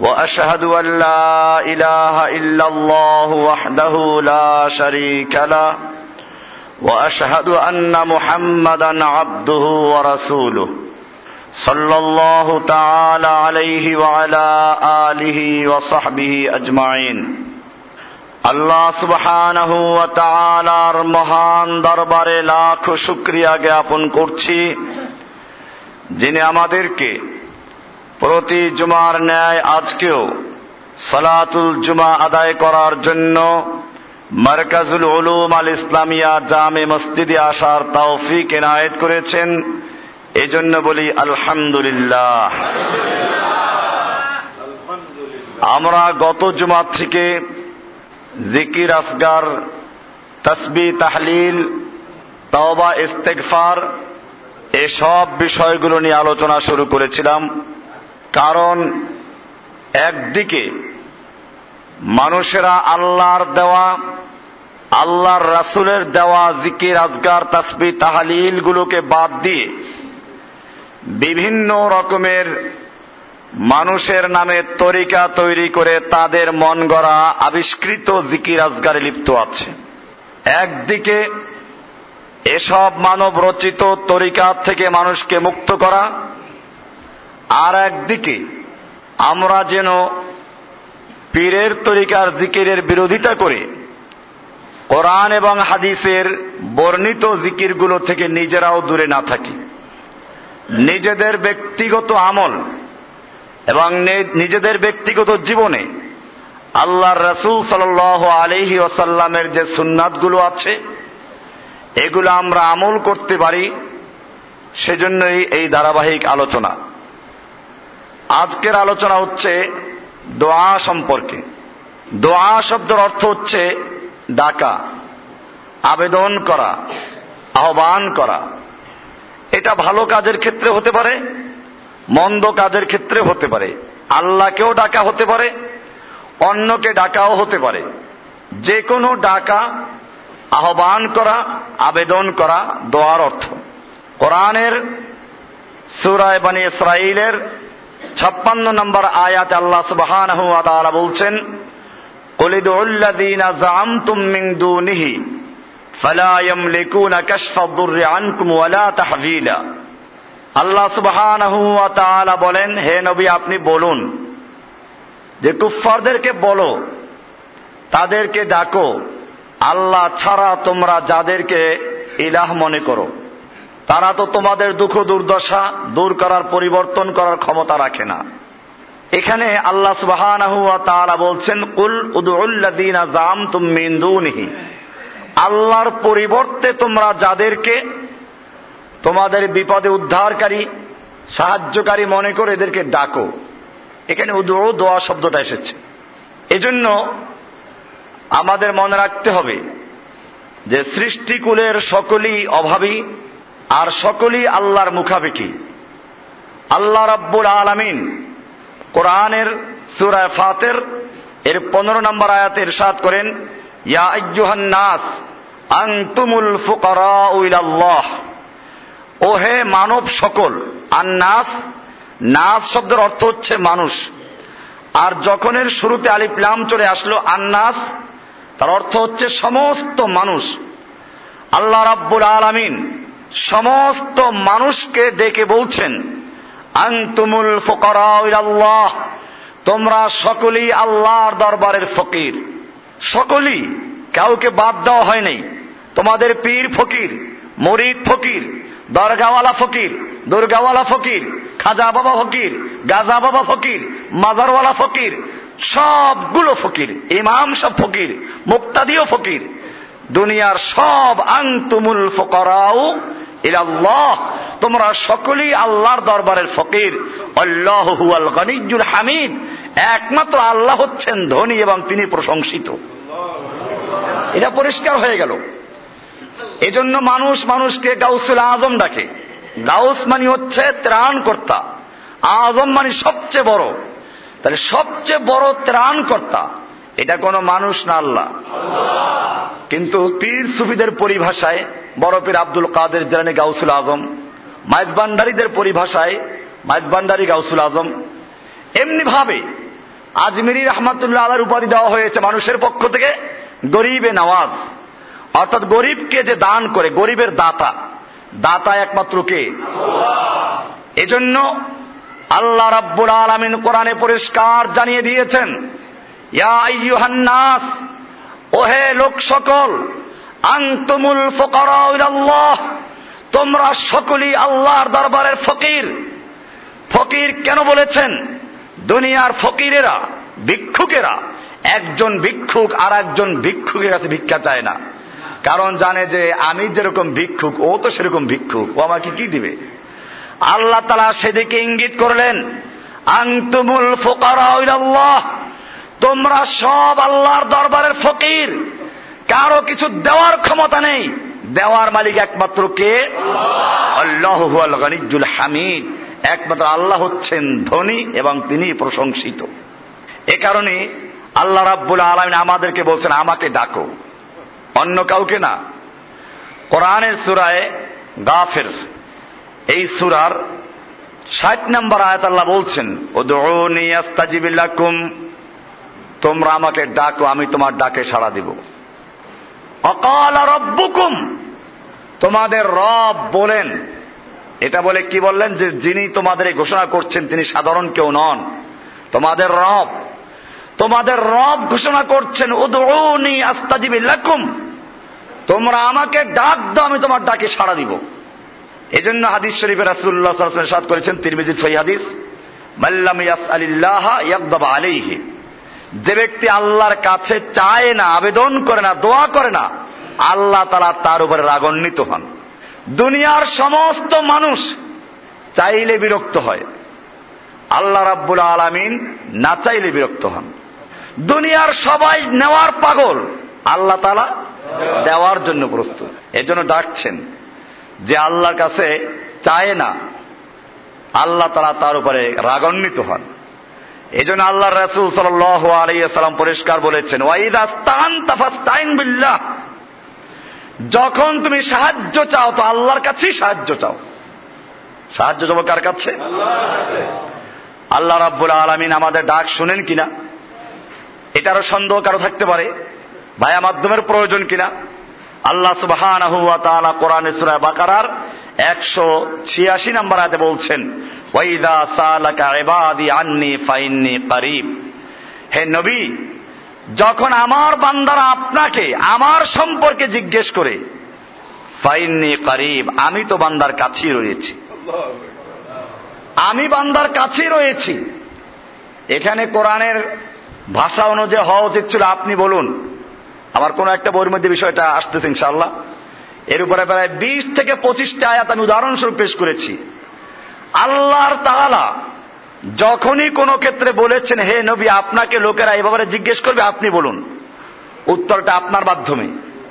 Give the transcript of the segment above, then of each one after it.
واشهد ان لا اله الا الله وحده لا شريك له واشهد ان محمدا عبده ورسوله صلى الله تعالى عليه وعلى اله وصحبه اجمعين আল্লাহ সুবহানাহু ওয়া তাআলার মহান দরবারে লাখ শুকরিয়া জ্ঞাপন করছি যিনি আমাদেরকে প্রতি জুমার ন্যায় আজকেও সালাতুল জুমা আদায় করার জন্য মার্কাজুল উলুম আল ইসলামিয়া জামে মসজিদে আসার তৌফিক এনায়েত করেছেন। এজন্য বলি আলহামদুলিল্লাহ। আমরা গত জুমা থেকে জিকির, আসগার, তসবি, তাহলিল, তওবা ইস্তেকফার এসব বিষয়গুলো নিয়ে আলোচনা শুরু করেছিলাম। কারণ একদিকে মানুষেরা আল্লাহর দেওয়া, আল্লাহর রাসুলের দেওয়া জিকির আজগার তাসবি তাহালিল গুলোকে বাদ দিয়ে বিভিন্ন রকমের মানুষের নামে তরিকা তৈরি করে তাদের মন গড়া আবিষ্কৃত জিকির আজগারে লিপ্ত আছে। একদিকে এসব মানব রচিত তরিকা থেকে মানুষকে মুক্ত করা আর একদিকে আমরা যেন পীরের তরিকার জিকিরের বিরোধিতা করে কোরআন এবং হাদিসের বর্ণিত জিকিরগুলো থেকে নিজেরাও দূরে না থাকি। নিজেদের ব্যক্তিগত আমল এবং নিজেদের ব্যক্তিগত জীবনে আল্লাহর রসুল সাল আলহি ওসাল্লামের যে সুন্নাতগুলো আছে, এগুলো আমরা আমল করতে পারি, সেজন্যই এই ধারাবাহিক আলোচনা। আজকের আলোচনা হচ্ছে দোয়া সম্পর্কে। দোয়া শব্দের অর্থ হচ্ছে ডাকা, আবেদন করা, আহ্বান করা। এটা ভালো কাজের ক্ষেত্রে হতে পারে, মন্দ কাজের ক্ষেত্রে হতে পারে। আল্লাহকেও ডাকা হতে পারে, অন্যকে ডাকাও হতে পারে। যে কোনো ডাকা, আহ্বান করা, আবেদন করা দোয়ার অর্থ। কোরআনের সুরায় বানী ইসরাইলের ছাপ্পান্ন নম্বর আয়াত আল্লাহ সুবহান বলছেন কলিদুল্লাদিনা জামতুম মিং দুনিহি فلا يملكون كشف الضر عنكم ولا تحويلا আল্লাহ সুবহানাহু ওয়া বলেন, হে নবী, আপনি বলুন, যে কুফফারদেরকে বলো, তাদেরকে ডাকো, আল্লাহ ছাড়া তোমরা যাদেরকে ইলাহ মনে করো। তারা তো তোমাদের দুঃখ দুর্দশা দূর করার, পরিবর্তন করার ক্ষমতা রাখে না। এখানে আল্লাহ তাআলা বলছেন, কুল উদুল্লাদিনা জাম তুমিন্দুনিহি আল্লাহর পরিবর্তে তোমরা যাদেরকে তোমাদের বিপদে উদ্ধারকারী, সাহায্যকারী মনে করে এদেরকে ডাকো। এখানে উদু দোয়া শব্দটা এসেছে। এজন্য আমাদের মনে রাখতে হবে যে সৃষ্টিকুলের সকলই অভাবী আর সকলই আল্লাহর মুখাপেক্ষি আল্লাহ রাব্বুল আলামিন কোরআনের সুরায় ফাতের এর পনেরো নম্বর আয়াতে ইরশাদ করেন, ইয়া নাস, আনতুমুল ফুকারা ও হে মানব সকল, আন্নাস, নাস নাস শব্দের অর্থ হচ্ছে মানুষ। আর যখনের শুরুতে আলিফলাম চলে আসলো আন্নাস, তার অর্থ হচ্ছে সমস্ত মানুষ। আল্লাহ রাব্বুল আলামিন সমস্ত মানুষকে ডেকে বলছেন, আন্তুমুল ফকরাহ তোমরা সকলেই আল্লাহর দরবারের ফকির। সকলেই, কাউকে বাদ দেওয়া হয়নি তোমাদের পীর ফকির, মরিদ ফকির, দরগাওয়ালা ফকির, দুর্গাওয়ালা ফকির, খাজা বাবা ফকির, গাজা বাবা ফকির, মাজারওয়ালা ফকির, সবগুলো ফকির, ইমাম সব ফকির, মুক্তাদিও ফকির। দুনিয়ার সব আংতুমুল ফকরাও ইলাল্লাহ। তোমরা সকলেই আল্লাহর দরবারের ফকির। আল্লাহ হুয়াল গনিজুল হামিদ। একমাত্র আল্লাহ হচ্ছেন ধনী এবং তিনি প্রশংসিত। এটা পরিষ্কার হয়ে গেল। এজন্য মানুষ মানুষকে গাউসুল আজম ডাকে। গাউস মানি হচ্ছে ত্রাণকর্তা। আজম মানে সবচেয়ে বড়। তাহলে সবচেয়ে বড় ত্রাণকর্তা। এটা কোনো মানুষ না আল্লাহ। কিন্তু পীর সুফিদের পরিভাষায়, বড় পীর আব্দুল কাদের জানি গাউসুল আজম মাইজবান্ডারিদের পরিভাষায় মাইজবান্ডারি গাউসুল আজম এমনি ভাবে আজমিরি রহমাতুল্লাহ আলার উপাধি দেওয়া হয়েছে মানুষের পক্ষ থেকে গরিবে নওয়াজ। অর্থাৎ গরিবকে যে দান করে, গরিবের দাতা। দাতা একমাত্র কে? এজন্য আল্লাহ রাব্বুল আলমিন কোরআনে পরিষ্কার জানিয়ে দিয়েছেন ওহে লোক সকল আংতুমুল ফকরাল্লাহ তোমরা সকলেই আল্লাহর দরবারের ফকির। ফকির কেন বলেছেন? দুনিয়ার ফকিরেরা, ভিক্ষুকেরা, একজন ভিক্ষুক আর একজন ভিক্ষুকের কাছে ভিক্ষা চায় না। কারণ জানে যে আমি যেরকম ভিক্ষুক, ও তো সেরকম ভিক্ষুক, ও আমাকে কি দিবে? আল্লাহ তালা সেদিকে ইঙ্গিত করলেন আংতুমুল ফোকারাহ তোমরা সব আল্লাহর দরবারের ফকির। কারও কিছু দেওয়ার ক্ষমতা নেই। দেওয়ার মালিক একমাত্র কে? আল্লাহ গনিজুল হামিদ। একমাত্র আল্লাহ হচ্ছেন ধনী এবং তিনি প্রশংসিত। এ কারণে আল্লাহ রাব্বুল আলমিন আমাদেরকে বলছেন, আমাকে ডাকো। অন্য কাউকে না। কোরআনের সুরায় গাফের। এই সুরার ষাট নম্বর আয়াত আল্লাহ বলছেন ওদিবিল্লাকুম তোমরা আমাকে ডাকো, আমি তোমার ডাকে সাড়া দিব। অকাল রব্বুকুম, তোমাদের রব বলেন। এটা বলে কি বললেন? যে যিনি তোমাদের ঘোষণা করছেন, তিনি সাধারণ কেউ নন। তোমাদের রব তোমাদের রব ঘোষণা করছেন উদৌনি আস্তাজিবিল্লাকুম তোমরা আমাকে ডাক দাও, আমি তোমার ডাকে সাড়া দিব। এই জন্য হাদিস শরীফের রাসুল্লাহ সাদ করেছেন, তিরমিজি সই হাদিস মাল্লাম ইয়াস আলিল্লাহ ইয়াকদাবা আলিহি যে ব্যক্তি আল্লাহর কাছে চায় না, আবেদন করে না, দোয়া করে না, আল্লাহ তালা তার উপরে রাগান্বিত হন। দুনিয়ার সমস্ত মানুষ চাইলে বিরক্ত হয়। আল্লাহ রাব্বুল আলমিন না চাইলে বিরক্ত হন। দুনিয়ার সবাই নেওয়ার পাগল, আল্লাহ তালা দেওয়ার জন্য প্রস্তুত। এজন্য ডাকছেন যে আল্লাহর কাছে চায় না, আল্লাহ তালা তার উপরে রাগান্বিত হন। এই জন্য আল্লাহ রাসুল সাল্লাম পরিষ্কার বলেছেন বিল্লাহ। যখন তুমি সাহায্য চাও, তো আল্লাহর কাছেই সাহায্য চাও। সাহায্য চাবো কার কাছে? আল্লাহ রাব্বুল আলমিন আমাদের ডাক শুনেন কিনা? এটারও সন্দেহ কারও থাকতে পারে। ভায়া মাধ্যমের প্রয়োজন কিনা? আল্লাহ সুবাহান কোরআনে সুরায় বাকারার একশো ছিয়াশি নম্বর আয়াতে বলছেন হে নবী, যখন আমার বান্দারা আপনাকে আমার সম্পর্কে জিজ্ঞেস করে, ফাইন্নি করিব, আমি তো বান্দার কাছেই রয়েছি। আমি বান্দার কাছেই রয়েছি। এখানে কোরআনের ভাষা অনুযায়ী হওয়া উচিত ছিল, আপনি বলুন। আমার কোন একটা বইয়ের মধ্যে বিষয়টা আসতেছে ইনশাল্লাহ এর উপরে প্রায় বিশ থেকে পঁচিশটা আয়াত আমি উদাহরণস্বরূপ পেশ করেছি। আল্লাহর তালা যখনই কোনো ক্ষেত্রে বলেছেন, হে নবী, আপনাকে লোকেরা এ ব্যাপারে জিজ্ঞেস করবে, আপনি বলুন। উত্তরটা আপনার মাধ্যমে।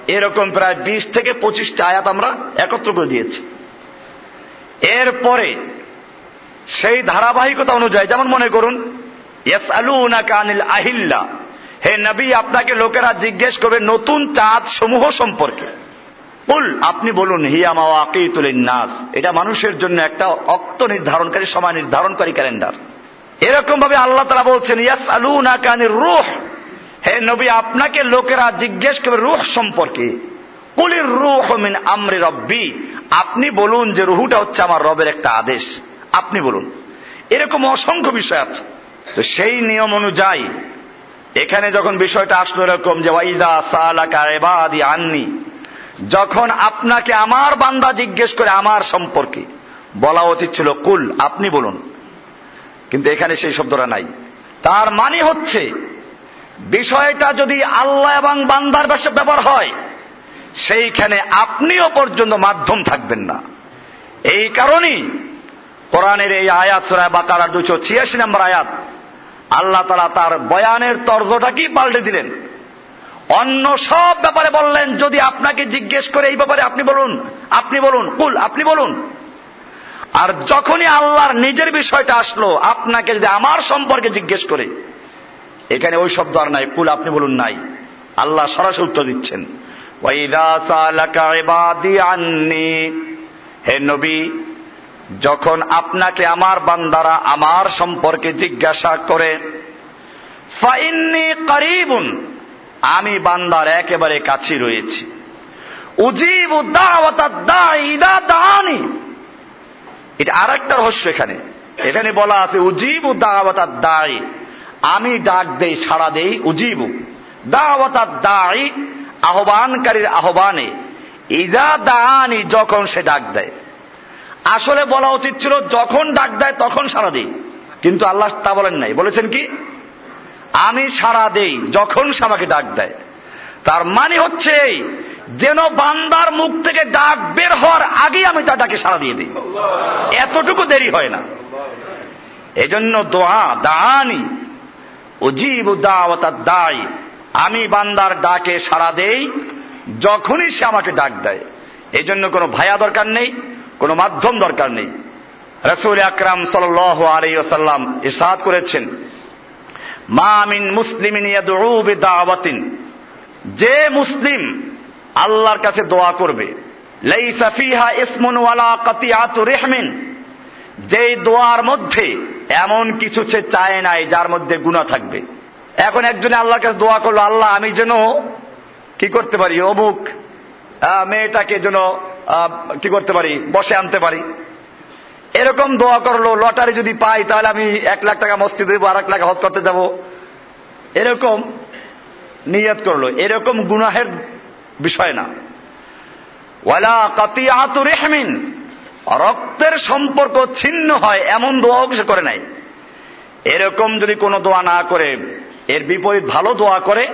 এরকম প্রায় বিশ থেকে পঁচিশটা আয়াত আমরা একত্র করে দিয়েছি। এরপরে সেই ধারাবাহিকতা অনুযায়ী, যেমন মনে করুন কানিল আহিল্লা। হে নবী, আপনাকে লোকেরা জিজ্ঞেস করবে নতুন চাঁদ সমূহ সম্পর্কে। বল আপনি বলুন হিয়ামা নাস এটা মানুষের জন্য একটা অক্ত নির্ধারণকারী, সময় নির্ধারণকারী ক্যালেন্ডার। এরকম ভাবে আল্লাহ তারা বলছেন ইয়াস আলু না কানির রুহ। হে নবী, আপনাকে লোকেরা জিজ্ঞেস করবে রুহ সম্পর্কে। কুলির রুহ মিন আমরি রব্বি। আপনি বলুন যে রুহুটা হচ্ছে আমার রবের একটা আদেশ। আপনি বলুন। এরকম অসংখ্য বিষয় আছে। তো সেই নিয়ম অনুযায়ী, এখানে যখন বিষয়টা আসলো এরকম যে, ওয়াইদা সালাকা এবাদি আননি যখন আপনাকে আমার বান্দা জিজ্ঞেস করে আমার সম্পর্কে, বলা উচিত ছিল, কুল, আপনি বলুন। কিন্তু এখানে সেই শব্দটা নাই। তার মানে হচ্ছে, বিষয়টা যদি আল্লাহ এবং বান্দার ব্যাপার হয়, সেইখানে আপনিও পর্যন্ত মাধ্যম থাকবেন না। এই কারণেই কোরআনের এই আয়াত সুরায় বাকারার দুশো ছিয়াশি নম্বর আয়াত, আল্লাহ তালা তার বয়ানের তর্জটাকেই পাল্টে দিলেন? অন্য সব ব্যাপারে বললেন, যদি আপনাকে জিজ্ঞেস করে এই ব্যাপারে আপনি বলুন আপনি বলুন, কুল, আপনি বলুন। আর যখনই আল্লাহর নিজের বিষয়টা আসলো, আপনাকে যদি আমার সম্পর্কে জিজ্ঞেস করে, এখানে ওই শব্দ আর নাই, কুল, আপনি বলুন নাই। আল্লাহ সরাসরি উত্তর দিচ্ছেন। হে নবী, যখন আপনাকে আমার বান্দারা আমার সম্পর্কে জিজ্ঞাসা করে আমি বান্দার একেবারে কাছে রয়েছি। উজিব দানি এটা আর একটা রহস্য এখানে। এখানে বলা আছে, উজিব দাওয়াতার দায় আমি ডাক দেই, সাড়া দেই, উজিব। দাওয়াতার দায় আহ্বানকারীর আহ্বানে ইজা দানি যখন সে ডাক দেয়। আসলে বলা উচিত ছিল, যখন ডাক দেয়, তখন সাড়া দেই। কিন্তু আল্লাহ তা বলেন নাই। বলেছেন কি? আমি সাড়া দেই যখন সে আমাকে ডাক দেয়। তার মানে হচ্ছে যেন বান্দার মুখ থেকে ডাক বের হওয়ার আগেই আমি তার ডাকে সাড়া দিয়ে দিই। এতটুকু দেরি হয় না। এজন্য দোয়া দানি অজীব দাওয়াতার দায় আমি বান্দার ডাকে সাড়া দেই যখনই সে আমাকে ডাক দেয়। এই জন্য কোনো ভায়া দরকার নেই, কোনো মাধ্যম দরকার নেই। রসুল আকরাম সাল আলাইসাল্লাম ইসাদ করেছেন মামিন মুসলিমিন দাওয়াতিন যে মুসলিম আল্লাহর কাছে দোয়া করবে, লাইসা ফিহা ইসমুন ওয়ালা কাতিয়াতু রেহমিন। যেই দোয়ার মধ্যে এমন কিছু সে চায় নাই, যার মধ্যে গুণা থাকবে। এখন একজনে আল্লাহর কাছে দোয়া করল, আল্লাহ, আমি যেন কি করতে পারি? অমুক মেয়েটাকে যেন কি করতে পারি? বসে আনতে পারি। এরকম দোয়া করল, লটারি যদি পাই, তাহলে আমি এক লাখ টাকা মসজিদ দেবো আর এক লাখ হজ করতে যাব। এরকম নিয়ত করল। এরকম গুনাহের বিষয় না। ওয়ালা কাতিয়াতু রেহমিন। রক্তের সম্পর্ক ছিন্ন হয়, এমন দোয়াও সে করে নাই। এরকম যদি কোনো দোয়া না করে, এর বিপরীত ভালো দোয়া করে,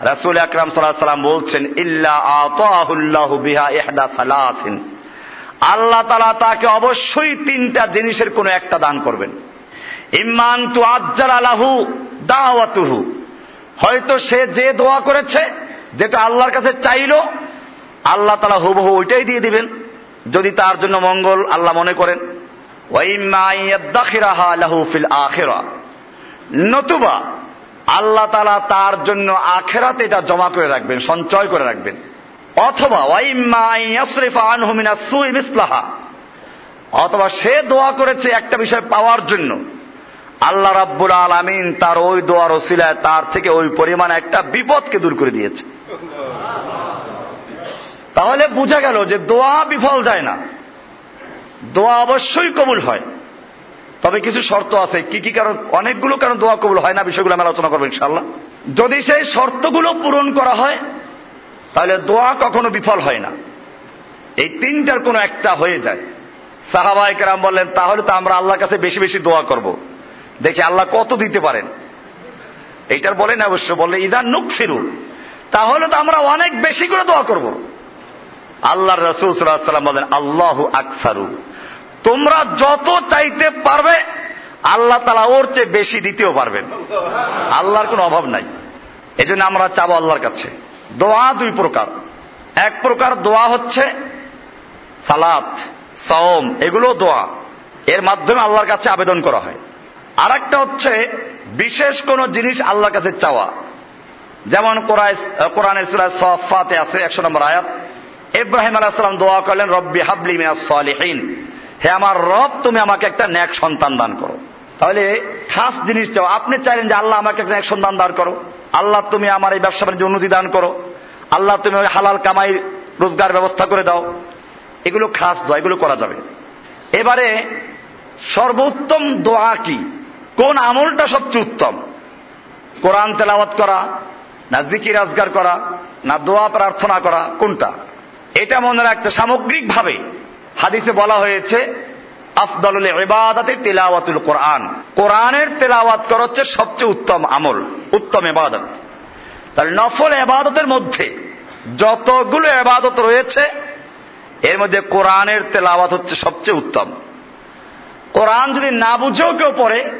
রাসুল আকরাম সাল্লাহ সাল্লাম বলছেন, ইল্লা আতাহুল্লাহ বিহা ইহদা সালাসিন। আল্লাহ তালা তাকে অবশ্যই তিনটা জিনিসের কোনো একটা দান করবেন। ইমান তু আজ্জার আলাহু দাওয়াতুহু। হয়তো সে যে দোয়া করেছে, যেটা আল্লাহর কাছে চাইল, আল্লাহ তালা হুবহু ওইটাই দিয়ে দিবেন। যদি তার জন্য মঙ্গল আল্লাহ মনে করেন। নতুবা আল্লাহ তালা তার জন্য আখেরাতে এটা জমা করে রাখবেন, সঞ্চয় করে রাখবেন। অথবা অথবা সে দোয়া করেছে একটা বিষয় পাওয়ার জন্য। আল্লাহ রাব্বুল আলমিন তার ওই দোয়ার ওসিলায় তার থেকে ওই পরিমাণ একটা বিপদকে দূর করে দিয়েছে। তাহলে বোঝা গেল যে দোয়া বিফল যায় না। দোয়া অবশ্যই কবুল হয়। তবে কিছু শর্ত আছে। কি কি কারণ? অনেকগুলো কারণ দোয়া কবুল হয় না, বিষয়গুলো আমি আলোচনা করব ইনশাল্লাহ যদি সেই শর্তগুলো পূরণ করা হয় তাহলে দোয়া কখনো বিফল হয় না। এই তিনটার কোনো একটা হয়ে যায়। সাহাবাই কেরাম বললেন, তাহলে তো আমরা আল্লাহর কাছে বেশি বেশি দোয়া করব। দেখি আল্লাহ কত দিতে পারেন? এইটার বলেন অবশ্য, বললে ইদান নুক ফিরু তাহলে তো আমরা অনেক বেশি করে দোয়া করব। আল্লাহ রসুল সাল্লাম বলেন, আল্লাহ আকসারু। তোমরা যত চাইতে পারবে, আল্লাহ তালা ওর চেয়ে বেশি দিতেও পারবেন। আল্লাহর কোনো অভাব নাই। এই জন্য আমরা চাবো আল্লাহর কাছে। দোয়া দুই প্রকার। এক প্রকার দোয়া হচ্ছে সালাত, সওম এগুলো দোয়া। এর মাধ্যমে আল্লাহর কাছে আবেদন করা হয়। আর একটা হচ্ছে বিশেষ কোন জিনিস আল্লাহর কাছে চাওয়া। যেমন কোরআনের সুরায় সফাতে আছে, একশো নম্বর আয়াত। ইব্রাহিম আলাহাম দোয়া করলেন, রব্বি হাবলি মিয়া সালিহীন। হে আমার রব, তুমি আমাকে একটা ন্যাক সন্তান দান করো। তাহলে খাস জিনিস চাও। আপনি চাইলেন যে আল্লাহ আমাকে একটা ন্যাক সন্তান দান করো। আল্লাহ তুমি আমার এই ব্যবসা বাণিজ্য উন্নতি দান করো। আল্লাহ তুমি হালাল কামাই রোজগার ব্যবস্থা করে দাও। এগুলো খাস দোয়া, এগুলো করা যাবে। এবারে সর্বোত্তম দোয়া কি? কোন আমলটা সবচেয়ে উত্তম? কোরআন তেলাওয়াত করা, না জিকির আজগার করা, না দোয়া প্রার্থনা করা, কোনটা? এটা মনে রাখতে সামগ্রিকভাবে হাদিসে বলা হয়েছে আফদলুল ইবাদাতে তেলাওয়াতুল কোরআন। কোরআনের তেলাওয়াত করা হচ্ছে সবচেয়ে উত্তম আমল, উত্তম এবাদত তাহলে নফল এবাদতের মধ্যে যতগুলো এবাদত রয়েছে, এর মধ্যে কোরআনের তেলাওয়াত হচ্ছে সবচেয়ে উত্তম। কোরআন যদি না বুঝেও কেউ পড়ে,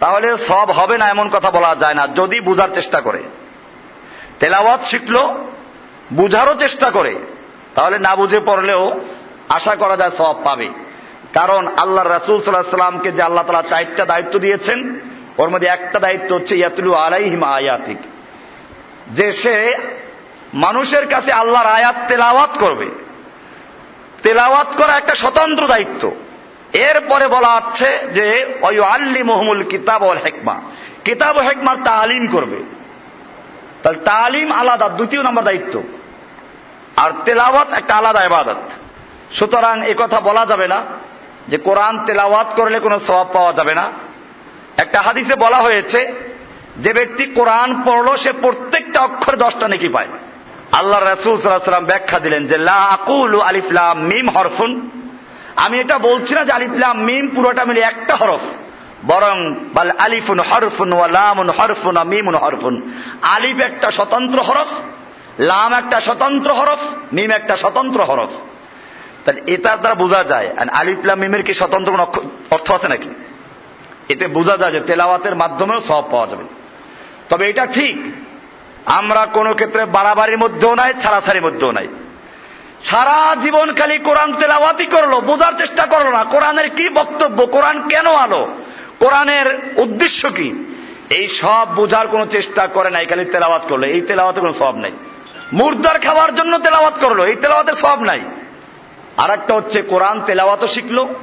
তাহলে সব হবে না এমন কথা বলা যায় না, যদি বুঝার চেষ্টা করে। তেলাওয়াত শিখল, বুঝারও চেষ্টা করে, তাহলে না বুঝে পড়লেও আশা করা যায় সব পাবে। কারণ আল্লাহ রাসুল সাল্লাহ সাল্লামকে যে আল্লাহ তালা চারটা দায়িত্ব দিয়েছেন, ওর মধ্যে একটা দায়িত্ব হচ্ছে ইয়াতুলু আলাইহিম আয়াতিক। যে সে মানুষের কাছে আল্লাহর আয়াত তেলাওয়াত করবে। তেলাওয়াত করা একটা স্বতন্ত্র দায়িত্ব। এরপরে বলা হচ্ছে যে ওই আল্লি মহমুল কিতাব ও হেকমা। কিতাব ও হেকমার তালিম করবে। তাহলে তালিম আলাদা, দ্বিতীয় নম্বর দায়িত্ব। আর তেলাওয়াত একটা আলাদা এবাদত সুতরাং কথা বলা যাবে না। যে কোরআন তেলাওয়াত করলে কোনো সবাব পাওয়া যাবে না। একটা হাদিসে বলা হয়েছে, যে ব্যক্তি কোরআন পড়ল, সে প্রত্যেকটা অক্ষর দশটা নাকি পায়। আল্লাহ রাসুল সাল্লাম ব্যাখ্যা দিলেন যে, লা আকুল আলিফলাম মিম হরফুন। আমি এটা বলছি না যে আলিফলাম মিম পুরোটা মিলে একটা হরফ, বরং বাল আলিফুন হরফুন ওয়া লামুন হরফুন মিমুন হরফুন। আলিফ একটা স্বতন্ত্র হরফ, লাম একটা স্বতন্ত্র হরফ, মিম একটা স্বতন্ত্র হরফ। তাহলে এটার দ্বারা বোঝা যায়। আলিফলাম মিমের কি স্বতন্ত্র কোন অর্থ আছে নাকি? এতে বোঝা যায় যে তেলাওয়াতের মাধ্যমেও সব পাওয়া যাবে। তবে এটা ঠিক। আমরা কোনো ক্ষেত্রে বাড়াবাড়ির মধ্যেও নাই, ছাড়াছাড়ির মধ্যেও নাই। সারা জীবন খালি কোরআন তেলাওয়াতি করল, বোঝার চেষ্টা করল না। কোরআনের কি বক্তব্য, কোরআন কেন আলো? কোরআনের উদ্দেশ্য কি? এই সব বোঝার কোনো চেষ্টা করে নাই, খালি তেলাওয়াত করল। এই তেলাওয়াতে কোনো সব নাই। মুর্দার খাওয়ার জন্য তেলাওয়াত করল, এই তেলাওয়াতের সব নাই। আর একটা হচ্ছে কোরআন তেলাওয়াতও শিখলো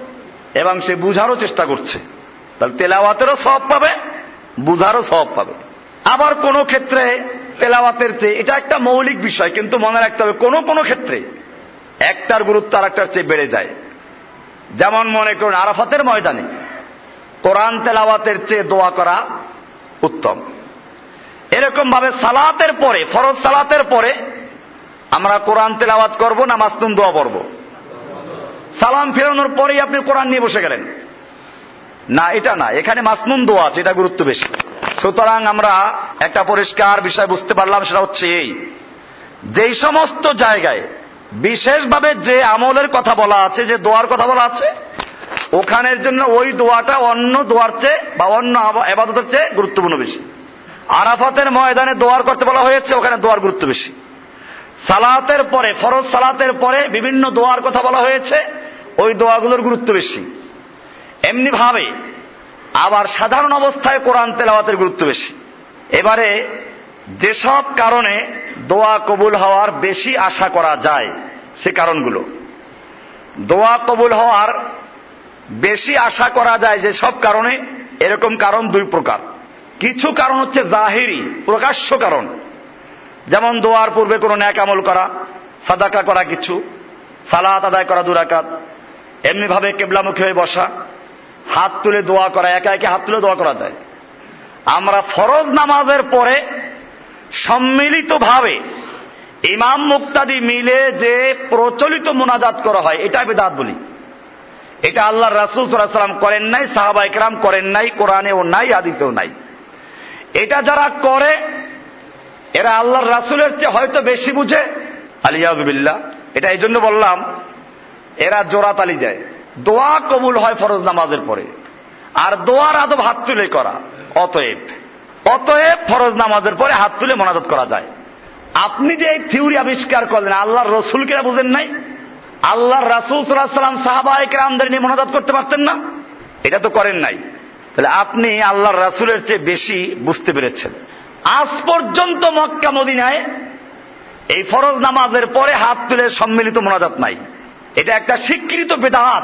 এবং সে বুঝারও চেষ্টা করছে। তাহলে তেলাওয়াতেরও সব পাবে, বুঝারও সব পাবে। আবার কোন ক্ষেত্রে তেলাওয়াতের চেয়ে, এটা একটা মৌলিক বিষয়, কিন্তু মনে রাখতে হবে, কোনো কোনো ক্ষেত্রে একটার গুরুত্ব আর একটার চেয়ে বেড়ে যায়। যেমন মনে করুন, আরাফাতের ময়দানে কোরআন তেলাওয়াতের চেয়ে দোয়া করা উত্তম। এরকম ভাবে সালাতের পরে, ফরজ সালাতের পরে আমরা কোরআন তেলাওয়াত করব না মাসনুন দোয়া পড়ব। সালাম ফেরানোর পরেই আপনি কোরআন নিয়ে বসে গেলেন। না, এটা না, এখানে মাসনুন দোয়া আছে, এটা গুরুত্ব বেশি। সুতরাং আমরা একটা পরিষ্কার বিষয় বুঝতে পারলাম, সেটা হচ্ছে এই। যেই সমস্ত জায়গায়, বিশেষভাবে যে আমলের কথা বলা আছে, যে দোয়ার কথা বলা আছে, ওখানের জন্য ওই দোয়াটা অন্য দোয়ার চেয়ে বা অন্য এবাদতের চেয়ে গুরুত্বপূর্ণ বেশি। আরাফাতের ময়দানে দোয়ার করতে বলা হয়েছে, ওখানে দোয়ার গুরুত্ব বেশি। সালাতের পরে, ফরজ সালাতের পরে বিভিন্ন দোয়ার কথা বলা হয়েছে ওই দোয়াগুলোর গুরুত্ব বেশি। এমনি ভাবে আবার সাধারণ অবস্থায় কোরআন তেলাওয়াতের গুরুত্ব বেশি। এবারে যেসব কারণে দোয়া কবুল হওয়ার বেশি আশা করা যায় সে কারণগুলো। দোয়া কবুল হওয়ার বেশি আশা করা যায় যে সব কারণে এরকম কারণ দুই প্রকার। কিছু কারণ হচ্ছে জাহিরি, প্রকাশ্য কারণ। যেমন দোয়ার পূর্বে কোনো ন্যাক আমল করা, সাদাকা করা কিছু, সালাত আদায় করা দুরাকাত এমনি ভাবে কেবলামুখী হয়ে বসা, হাত তুলে দোয়া করা, একা একে হাত তুলে দোয়া করা যায়। আমরা ফরজ নামাজের পরে সম্মিলিতভাবে ইমাম মুক্তাদি মিলে যে প্রচলিত মোনাজাত করা হয়, এটা বেদাত বলি। এটা আল্লাহ রাসুল সাল্লাম করেন নাই, সাহাবা ইকরাম করেন নাই, কোরআনেও নাই আদিসেও নাই। এটা যারা করে, এরা আল্লাহর রাসুলের চেয়ে হয়তো বেশি বুঝে। আলিয়াজবিল্লা এটা এই জন্য বললাম এরা জোড়া তালি দেয়। দোয়া কবুল হয় ফরজ নামাজের পরে। আর দোয়ার আদব হাত তুলে করা। অতএব অতএব ফরজ নামাজের পরে হাত তুলে মোনাজাত করা যায়। আপনি যে এই থিওরি আবিষ্কার করলেন, আল্লাহর রসুল কিনা বুঝেন নাই? আল্লাহর রাসুল সাল্লাম সাহাবা একরামদের নিয়ে মোনাজাত করতে পারতেন না? এটা তো করেন নাই। তাহলে আপনি আল্লাহর রাসুলের চেয়ে বেশি বুঝতে পেরেছেন। আজ পর্যন্ত মক্কা মদিনায় এই ফরজ নামাজের পরে হাত তুলে সম্মিলিত মোনাজাত নাই। এটা একটা স্বীকৃত বেদাত,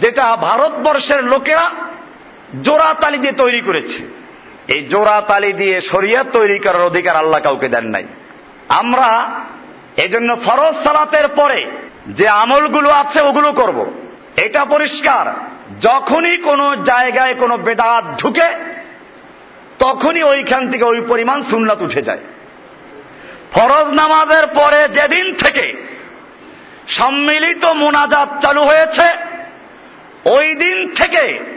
যেটা ভারতবর্ষের লোকেরা জোড়া তালি দিয়ে তৈরি করেছে। এই জোড়া তালি দিয়ে শরিয়া তৈরি করার অধিকার আল্লাহ কাউকে দেন নাই। আমরা এই জন্য ফরজ সালাতের পরে যে আমলগুলো আছে ওগুলো করব। এটা পরিষ্কার, যখনই কোনো জায়গায় কোনো বেদাত ঢুকে, তখনই ওইখান থেকে ওই পরিমাণ সুন্নাত উঠে যায়। ফরজ নামাজের পরে যেদিন থেকে সম্মিলিত মোনাজাত চালু হয়েছে। ওই দিন থেকে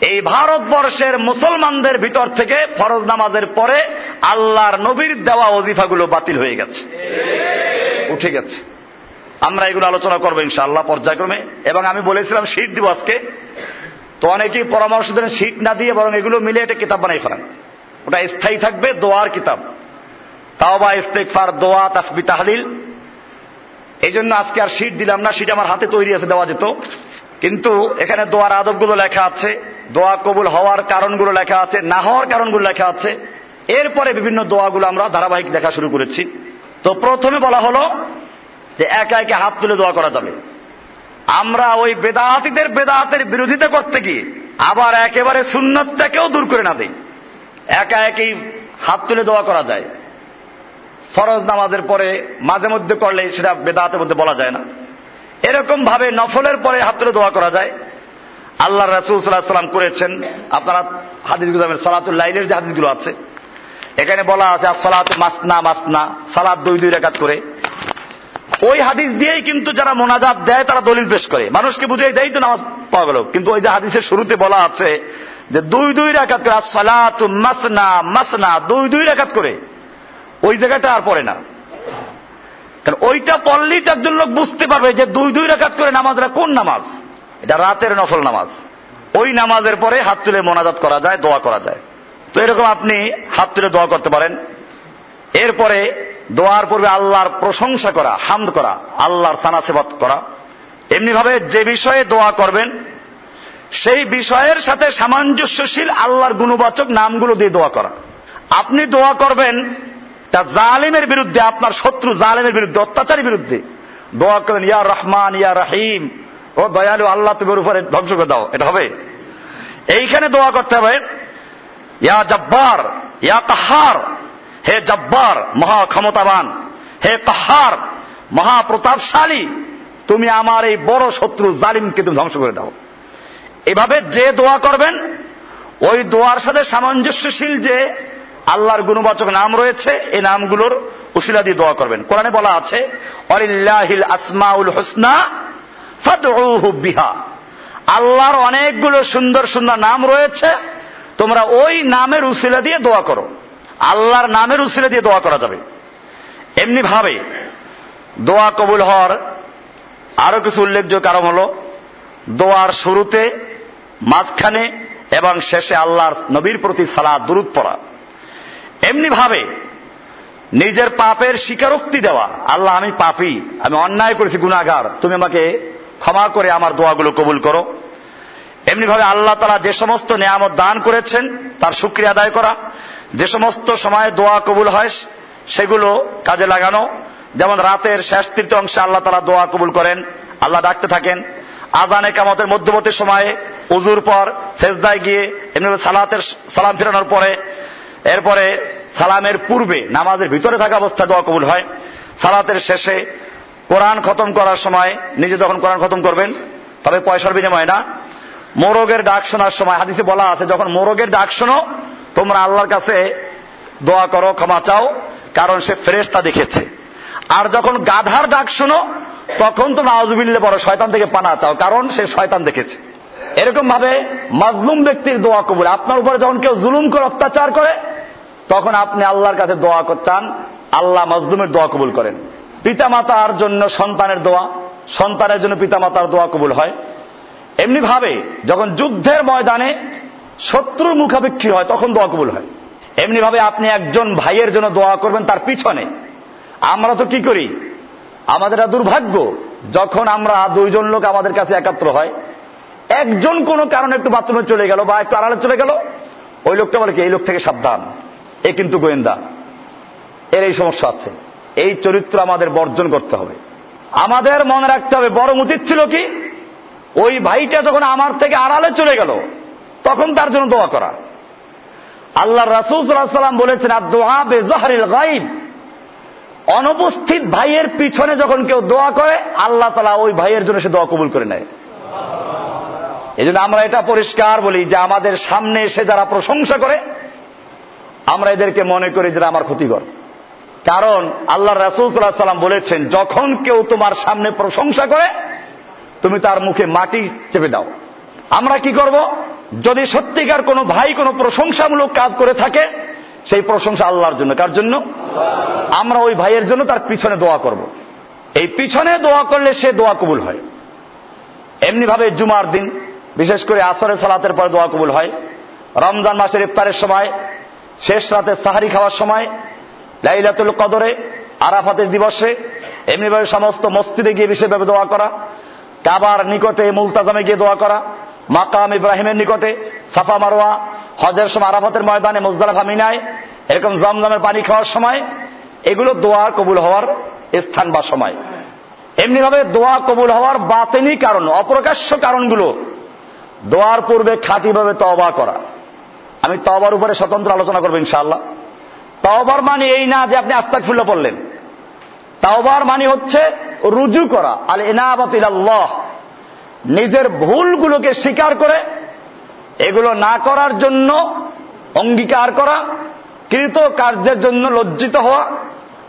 এই ভারতবর্ষের মুসলমানদের ভিতর থেকে ফরজ নামাজের পরে আল্লাহর নবীর দেওয়া অজিফাগুলো বাতিল হয়ে গেছে। উঠে গেছে। আমরা এগুলো আলোচনা করব ইনশাআল্লাহ পর্যায়ক্রমে। এবং আমি বলেছিলাম শীত দিব আজকে। তো অনেকেই পরামর্শ দেন শীত না দিয়ে বরং এগুলো মিলে একটা কিতাব বানাই ফেলেন। ওটা স্থায়ী থাকবে, দোয়ার কিতাব। তাও বা ইস্তেকফার দোয়া, তাসবি, তাহলিল। এই জন্য আজকে আর শীট দিলাম না শীট আমার হাতে তৈরি আছে, দেওয়া যেত। কিন্তু এখানে দোয়ার আদবগুলো লেখা আছে, দোয়া কবুল হওয়ার কারণগুলো লেখা আছে, না হওয়ার কারণগুলো লেখা আছে। এরপরে বিভিন্ন দোয়াগুলো আমরা ধারাবাহিক দেখা শুরু করেছি। তো প্রথমে বলা হলো যে একা একে হাত তুলে দোয়া করা যাবে। আমরা ওই বেদাহাতিদের বেদাহাতের বিরোধিতা করতে গিয়ে আবার একেবারে সুন্নতটাকেও দূর করে না দিই। একা একই হাত তুলে দোয়া করা যায়। ফরজ নামাজের পরে মাঝে মধ্যে করলে সেটা বেদাহাতের মধ্যে বলা যায় না। এরকম ভাবে নফলের পরে হাত তুলে দোয়া করা যায়। আল্লাহ রাসুল সাল্লাহ সাল্লাম করেছেন, আপনারা হাদিসগুলো সালাতুল লাইলের যে হাদিসগুলো আছে, এখানে বলা আছে সালাত মাসনা মাসনা, সালাত দুই দুই রেখাত করে। ওই হাদিস দিয়েই কিন্তু যারা মোনাজাত দেয়, তারা দলিল পেশ করে। মানুষকে বুঝিয়ে দেয় তো নামাজ পাওয়া গেল। কিন্তু ওই যে হাদিসের শুরুতে বলা আছে যে দুই দুই রেখাত করে সালাত মাসনা মাসনা, দুই দুই রেখাত করে। ওই জায়গাটা আর পড়ে না। কারণ ওইটা পড়লেই তো একজন লোক বুঝতে পারবে যে দুই দুই রেখাত করে নামাজরা কোন নামাজ? এটা রাতের নফল নামাজ। ওই নামাজের পরে হাত তুলে মোনাজাত করা যায়, দোয়া করা যায়। তো এরকম আপনি হাত তুলে দোয়া করতে পারেন। এরপরে দোয়ার পূর্বে আল্লাহর প্রশংসা করা, হামদ করা, আল্লাহর সানাসেবাত করা। এমনি ভাবে যে বিষয়ে দোয়া করবেন, সেই বিষয়ের সাথে সামঞ্জস্যশীল আল্লাহর গুণবাচক নামগুলো দিয়ে দোয়া করা। আপনি দোয়া করবেন তা জালিমের বিরুদ্ধে, আপনার শত্রু জালিমের বিরুদ্ধে, অত্যাচারের বিরুদ্ধে। দোয়া করেন ইয়া রহমান, ইয়া রাহিম। ও দয়ালু আল্লাহ, তুমি উপরে ধ্বংস করে দাও। এটা হবে? এইখানে দোয়া করতে হবে, ইয়া জব্বার, ইয়া তাহার। হে জব্বার, মহা ক্ষমতাবান। হে তাহার, মহা প্রতাপশালী। তুমি আমার এই বড় শত্রু, জালিমকে তুমি ধ্বংস করে দাও। এভাবে যে দোয়া করবেন, ওই দোয়ার সাথে সামঞ্জস্যশীল যে আল্লাহর গুণবাচক নাম রয়েছে, এই নামগুলোর উশিলা দিয়ে দোয়া করবেন। কোরআনে বলা আছে, অলিল্লাহিল আসমাউল হোসনা বিহা। আল্লাহর অনেকগুলো সুন্দর সুন্দর নাম রয়েছে, তোমরা ওই নামের উশিলা দিয়ে দোয়া করো। আল্লাহর নামের উশিলা দিয়ে দোয়া করা যাবে। এমনি ভাবে দোয়া কবুল হওয়ার আরও কিছু উল্লেখযোগ্য কারণ হল, দোয়ার শুরুতে, মাঝখানে এবং শেষে আল্লাহর নবীর প্রতি সালা দূরত পড়া। এমনি ভাবে নিজের পাপের স্বীকারোক্তি দেওয়া, আল্লাহ আমি পাপি, আমি অন্যায় করেছি গুণাগার তুমি আমাকে ক্ষমা করে আমার দোয়াগুলো কবুল করো। এমনি ভাবে আল্লাহ তারা যে সমস্ত নিয়ামত দান করেছেন, তার সুক্রিয়া আদায় করা। যে সমস্ত সময়ে দোয়া কবুল হয়, সেগুলো কাজে লাগানো। যেমন রাতের শেষ তৃতীয় অংশে আল্লাহ তারা দোয়া কবুল করেন, আল্লাহ ডাকতে থাকেন। আজানে কামতের মধ্যবর্তী সময়ে উজুর পর শেষদায় গিয়ে এমনি সালাতের সালাম ফেরানোর পরে এরপরে সালামের পূর্বে নামাজের ভিতরে থাকা অবস্থায় দোয়া কবুল হয়। সালাতের শেষে কোরআন খতম করার সময়, নিজে যখন কোরআন খতম করবেন, তবে পয়সার বিনিময় না। মোরগের ডাক শোনার সময়, হাদিসে বলা আছে, যখন মোরগের ডাক শোনো, তোমরা আল্লাহর কাছে দোয়া করো, ক্ষমা চাও, কারণ সে ফেরেস্তা দেখেছে। আর যখন গাধার ডাক শোনো, তখন তোমরা আজবিল্লে বড় শয়তান থেকে পানা চাও, কারণ সে শয়তান দেখেছে। এরকম ভাবে মাজলুম ব্যক্তির দোয়া কবুল। আপনার উপরে যখন কেউ জুলুম করে, অত্যাচার করে তখন আপনি আল্লাহর কাছে দোয়া চান, আল্লাহ মজলুমের দোয়া কবুল করেন। পিতামাতার জন্য সন্তানের দোয়া, সন্তানের জন্য পিতামাতার দোয়া কবুল হয়। এমনি ভাবে যখন যুদ্ধের ময়দানে শত্রুর মুখাপেক্ষী হয়, তখন দোয়া কবুল হয়। এমনি ভাবে আপনি একজন ভাইয়ের জন্য দোয়া করবেন তার পিছনে। আমরা তো কি করি? আমাদের দুর্ভাগ্য, যখন আমরা দুইজন লোক আমাদের কাছে একাত্র হয়, একজন কোনো কারণে একটু বাথরুমে চলে গেল বা একটু আড়ালে চলে গেল, ওই লোকটা বলে কি, এই লোক থেকে সাবধান। এ কিন্তু গোয়েন্দা। এর এই সমস্যা আছে। এই চরিত্র আমাদের বর্জন করতে হবে। আমাদের মনে রাখতে হবে, বরং উচিত ছিল কি, ওই ভাইটা যখন আমার থেকে আড়ালে চলে গেল, তখন তার জন্য দোয়া করা। আল্লাহ রাসুল সাল্লাম বলেছেন আর দোয়া বেজহারিল গাইব অনুপস্থিত ভাইয়ের পিছনে যখন কেউ দোয়া করে, আল্লাহ তালা ওই ভাইয়ের জন্য সে দোয়া কবুল করে নেয়। এই আমরা এটা পরিষ্কার বলি যে আমাদের সামনে এসে যারা প্রশংসা করে আমরা এদেরকে মনে করি যারা আমার ক্ষতিকর। কারণ আল্লাহ রাসুল সাল্লাম বলেছেন, যখন কেউ তোমার সামনে প্রশংসা করে, তুমি তার মুখে মাটি চেপে দাও। আমরা কি করব? যদি সত্যিকার কোনো ভাই কোনো প্রশংসামূলক কাজ করে থাকে, সেই প্রশংসা আল্লাহর জন্য। কার জন্য? আমরা ওই ভাইয়ের জন্য তার পিছনে দোয়া করব। এই পিছনে দোয়া করলে সে দোয়া কবুল হয়। এমনি ভাবে জুমার দিন, বিশেষ করে আসরের সালাতের পরে দোয়া কবুল হয়। রমজান মাসের ইফতারের সময় শেষ রাতে সাহারি খাওয়ার সময় লাইলাতুল কদরে, আরাফাতের দিবসে, এমনিভাবে সমস্ত মসজিদে গিয়ে বিশেষভাবে দোয়া করা, কাবার নিকটে মুলতাজামে গিয়ে দোয়া করা, মাকাম ইব্রাহিমের নিকটে, সাফা মারোয়া হজের সময় আরাফাতের ময়দানে মুজদালাফা মিনায়, এরকম জমজমের পানি খাওয়ার সময়, এগুলো দোয়া কবুল হওয়ার স্থান বা সময়। এমনিভাবে দোয়া কবুল হওয়ার বাতেনি কারণ, অপ্রকাশ্য কারণগুলো দোয়ার পূর্বে খাঁটিভাবে তবা করা। আমি তবার উপরে স্বতন্ত্র আলোচনা করব ইনশাআল্লাহ। তওবার মানে এই না যে আপনি আস্তাক ফুল্লা পড়লেন। তাওবার মানে হচ্ছে রুজু করা আল এনাবাত নিজের ভুলগুলোকে স্বীকার করে, এগুলো না করার জন্য অঙ্গীকার করা, কৃত কার্যের জন্য লজ্জিত হওয়া,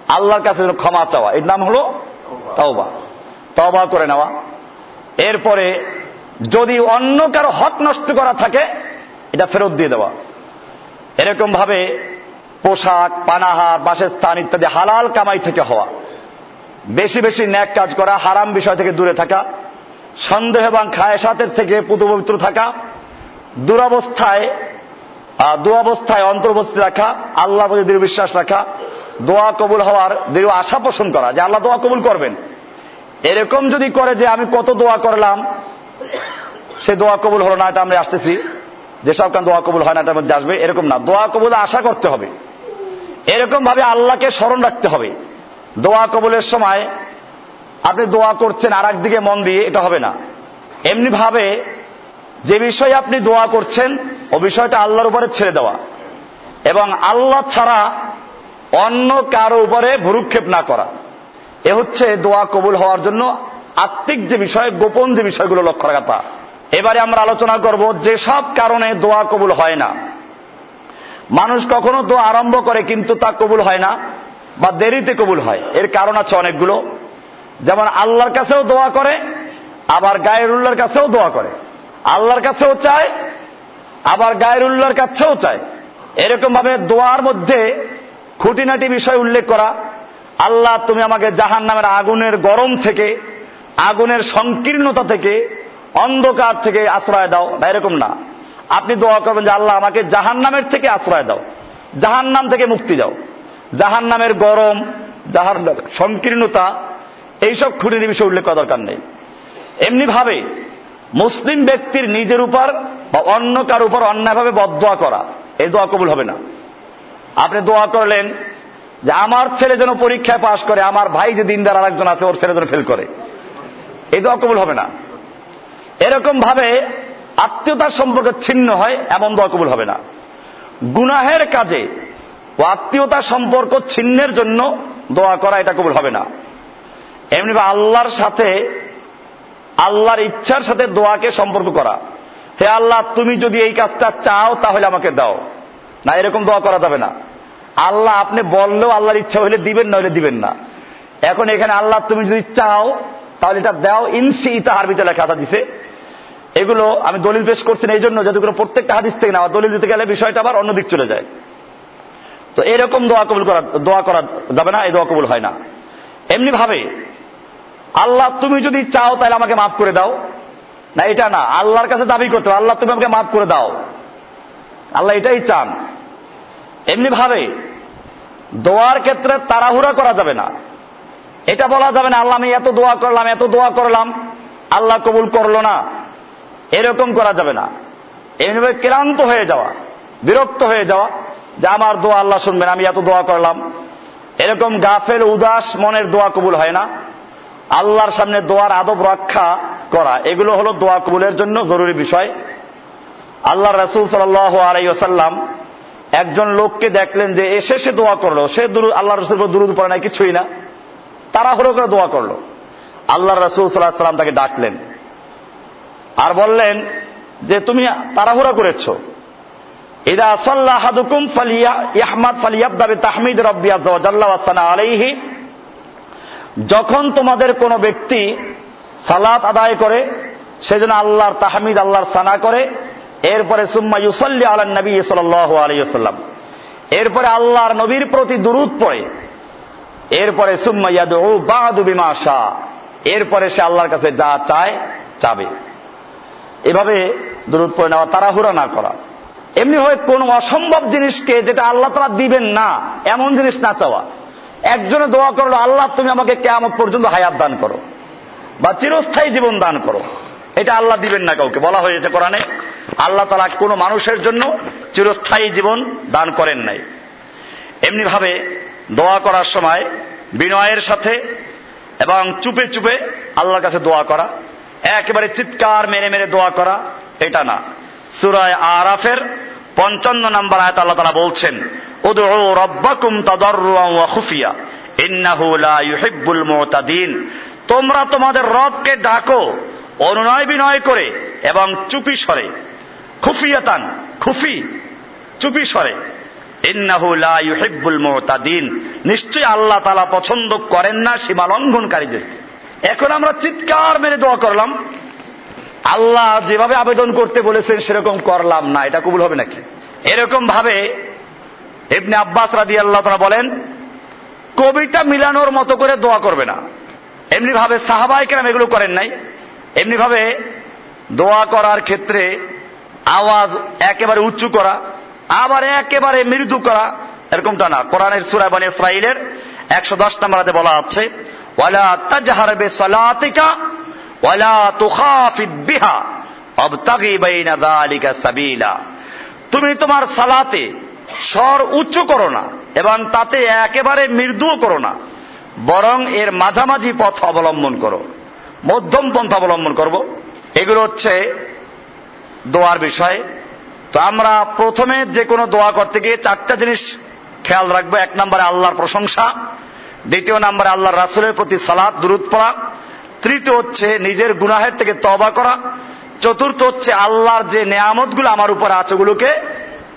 আল্লাহর কাছে ক্ষমা চাওয়া। এর নাম হলো তওবা। তওবা করে নেওয়া। এরপরে যদি অন্য কারও হক নষ্ট করা থাকে এটা ফেরত দিয়ে দেওয়া। এরকম ভাবে পোশাক, পানাহার, বাসস্থান ইত্যাদি হালাল কামাই থেকে হওয়া। বেশি বেশি ন্যাক কাজ করা, হারাম বিষয় থেকে দূরে থাকা, সন্দেহ এবং খায়সাতের থেকে পুতপবিত্র থাকা, দুরবস্থায় দুয়াবস্থায় অন্তর্বস্তি রাখা আল্লাহ প্রতি দৃঢ় বিশ্বাস রাখা, দোয়া কবুল হওয়ার দৃঢ় আশা পোষণ করা, যে আল্লাহ দোয়া কবুল করবেন। এরকম যদি করে যে আমি কত দোয়া করলাম, সে দোয়া কবুল হলো না, এটা আমরা আসতেছি। যেসব কান দোয়া কবুল হয় না এটার মধ্যে আসবে। এরকম না। দোয়া কবুল আশা করতে হবে। এরকম ভাবে আল্লাহকে স্মরণ রাখতে হবে। দোয়া কবুলের সময় আপনি দোয়া করছেন আর দিকে মন দিয়ে, এটা হবে না। এমনি ভাবে যে বিষয়ে আপনি দোয়া করছেন, ও বিষয়টা আল্লাহর উপরে ছেড়ে দেওয়া। এবং আল্লাহ ছাড়া অন্য কারও উপরে ভুরুক্ষেপ না করা। এ হচ্ছে দোয়া কবুল হওয়ার জন্য আত্মিক যে বিষয়, গোপন যে বিষয়গুলো লক্ষ্য রাখা। এবারে আমরা আলোচনা করব যেসব কারণে দোয়া কবুল হয় না। মানুষ কখনো দোয়া আরম্ভ করে কিন্তু তা কবুল হয় না বা দেরিতে কবুল হয়। এর কারণ আছে অনেকগুলো। যেমন আল্লাহর কাছেও দোয়া করে, আবার গায়েরুল্লাহর কাছেও দোয়া করে। আল্লাহর কাছেও চায়, আবার গায়েরুল্লাহর কাছেও চায়। এরকম ভাবে দোয়ার মধ্যে খুঁটিনাটি বিষয় উল্লেখ করা, আল্লাহ তুমি আমাকে জাহান নামের আগুনের গরম থেকে, আগুনের সংকীর্ণতা থেকে অন্ধকার থেকে আশ্রয় দাও। না এরকম না। আপনি দোয়া করবেন যে আল্লাহ আমাকে জাহান নামের থেকে আশ্রয় দাও। জাহান নাম থেকে মুক্তি দাও। জাহান নামের গরম জাহান সংকীর্ণতা, এইসব খুঁটির বিষয় উল্লেখ করা দরকার নেই। এমনি ভাবে মুসলিম ব্যক্তির নিজের উপর বা অন্য কার উপর অন্যায়ভাবে বদোয়া করা, এই দোয়া কবুল হবে না। আপনি দোয়া করলেন যে আমার ছেলে যেন পরীক্ষায় পাশ করে, আমার ভাই যে দিনদার আরেকজন আছে, ওর ছেলে যেন ফেল করে। এই দোয়া কবুল হবে না। এরকম ভাবে আত্মীয়তার সম্পর্ক ছিন্ন হয়, এমন দোয়া কবুল হবে না। গুনাহের কাজে ও আত্মীয়তার সম্পর্ক ছিন্নের জন্য দোয়া করা এটা কবুল হবে না। এমনি আল্লাহর সাথে, আল্লাহর ইচ্ছার সাথে দোয়াকে সম্পর্ক করা। হে আল্লাহ, তুমি যদি এই কাজটা চাও, তাহলে আমাকে দাও। না, এরকম দোয়া করা যাবে না। আল্লাহ আপনি বললেও আল্লাহর ইচ্ছা হলে দিবেন না হলে দিবেন না। এখন এখানে আল্লাহ, তুমি যদি চাও, তাহলে এটা দাও। ইনসি ইতা আরবিতে লেখা দিছে এগুলো আমি দলিল পেশ করছি না, এই জন্য যেগুলো প্রত্যেকটা হাদিস থেকে নেওয়া, দলিল দিতে গেলে বিষয়টা আবার অন্যদিক চলে যায়। তো এরকম দোয়া কবুল করা, দোয়া করা যাবে না, এই দোয়া কবুল হয় না। এমনি ভাবে আল্লাহ তুমি যদি চাও তাহলে আমাকে মাফ করে দাও। না, এটা না, আল্লাহর কাছে দাবি করতে হবে, আল্লাহ তুমি আমাকে মাফ করে দাও। আল্লাহ এটাই চান। এমনি ভাবে দোয়ার ক্ষেত্রে তাড়াহুড়া করা যাবে না। এটা বলা যাবে না, আল্লাহ আমি এত দোয়া করলাম, এত দোয়া করলাম, আল্লাহ কবুল করল না। এরকম করা যাবে না। এমনিভাবে ক্লান্ত হয়ে যাওয়া, বিরক্ত হয়ে যাওয়া, যে আমার দোয়া আল্লাহ শুনবেন, আমি এত দোয়া করলাম। এরকম গাফেল, উদাস মনের দোয়া কবুল হয় না। আল্লাহর সামনে দোয়ার আদব রক্ষা করা, এগুলো হলো দোয়া কবুলের জন্য জরুরি বিষয়। আল্লাহ রসুল সাল আলাইসাল্লাম একজন লোককে দেখলেন যে এসে সে দোয়া করল। সে আল্লাহ রসুল দুরুদ পড়ে নাই, কিছুই না। তারা হলো করে দোয়া করল। আল্লাহ রসুল সাল্লাহ সাল্লাম তাকে ডাকলেন। আর বললেন যে তুমি তাড়াহুড়া করেছ। সাল্লাহ আলাইহি। যখন তোমাদের কোনো ব্যক্তি সালাত আদায় করে, সেজন্য আল্লাহর তাহমিদ, আল্লাহর সানা করে, এরপরে সুম্মা ইউসল্লি আল্লাহ নবী সাল আলাইসাল্লাম এরপরে আল্লাহর নবীর প্রতি দুরুদ পড়ে। এরপরে সুম্মাইয়াদু বাদু বিমা শাহ। এরপরে সে আল্লাহর কাছে যা চায়, চাবে। এভাবে দূরত পড়ে নেওয়া, তাড়াহুড়া না করা। এমনি হয় কোন অসম্ভব জিনিসকে যেটা আল্লাহ তারা দিবেন না, এমন জিনিস না চাওয়া। একজনে দোয়া করল, আল্লাহ, তুমি আমাকে কেমন পর্যন্ত হায়াত দান করো বা চিরস্থায়ী জীবন দান করো। এটা আল্লাহ দিবেন না কাউকে। বলা হয়েছে কোরআনে, আল্লাহ তালা কোনো মানুষের জন্য চিরস্থায়ী জীবন দান করেন নাই। এমনি ভাবে দোয়া করার সময় বিনয়ের সাথে এবং চুপে চুপে আল্লাহর কাছে দোয়া করা একেবারে চিৎকার মেরে মেরে দোয়া করা, এটা না। সুরায় আরাফের পঞ্চান্ন নম্বর আয়াত আল্লাহ তালা বলছেন তোমরা তোমাদের রবকে ডাকো, অনুনয় বিনয় করে এবং চুপি সরে। খুফিয়াতান, খুফি, চুপি সরে। ইন্নাহু লা ইউহিব্বুল মুতাদিন। নিশ্চয়ই আল্লাহ তাআলা পছন্দ করেন না সীমা লঙ্ঘনকারীদের। এখন আমরা চিৎকার মেরে দোয়া করলাম। আল্লাহ যেভাবে আবেদন করতে বলেছেন সেরকম করলাম না। এটা কবুল হবে নাকি? এরকম ভাবে ইবনে আব্বাস রাদি আল্লাহ তারা বলেন, কবিতা মিলানোর মতো করে দোয়া করবে না। এমনি ভাবে সাহাবাই কেরাম এগুলো করেন নাই। এমনি ভাবে দোয়া করার ক্ষেত্রে আওয়াজ একেবারে উঁচু করা, আবার একেবারে মৃদু করা, এরকমটা না। কোরআনের সুরায় বানী ইসরাইলের একশো দশ নম্বরাতে বলা আছে বিহা সাবিলা। তুমি তোমার সালাতে স্বর উচ্চ করো না এবং তাতে একেবারে মৃদুও করো না, বরং এর মাঝামাঝি পথ অবলম্বন করো, মধ্যম পন্থা অবলম্বন করব। এগুলো হচ্ছে দোয়ার বিষয়। তো আমরা প্রথমে যে কোনো দোয়া করতে গিয়ে চারটা জিনিস খেয়াল রাখব। এক নম্বরে আল্লাহর প্রশংসা দ্বিতীয় নম্বরে, আল্লাহর রাসুলের প্রতি সালাদ দূরত পড়া। তৃতীয় হচ্ছে নিজের গুনাহের থেকে তবা করা। চতুর্থ হচ্ছে আল্লাহর যে নেয়ামতগুলো আমার উপর আছে ওগুলোকে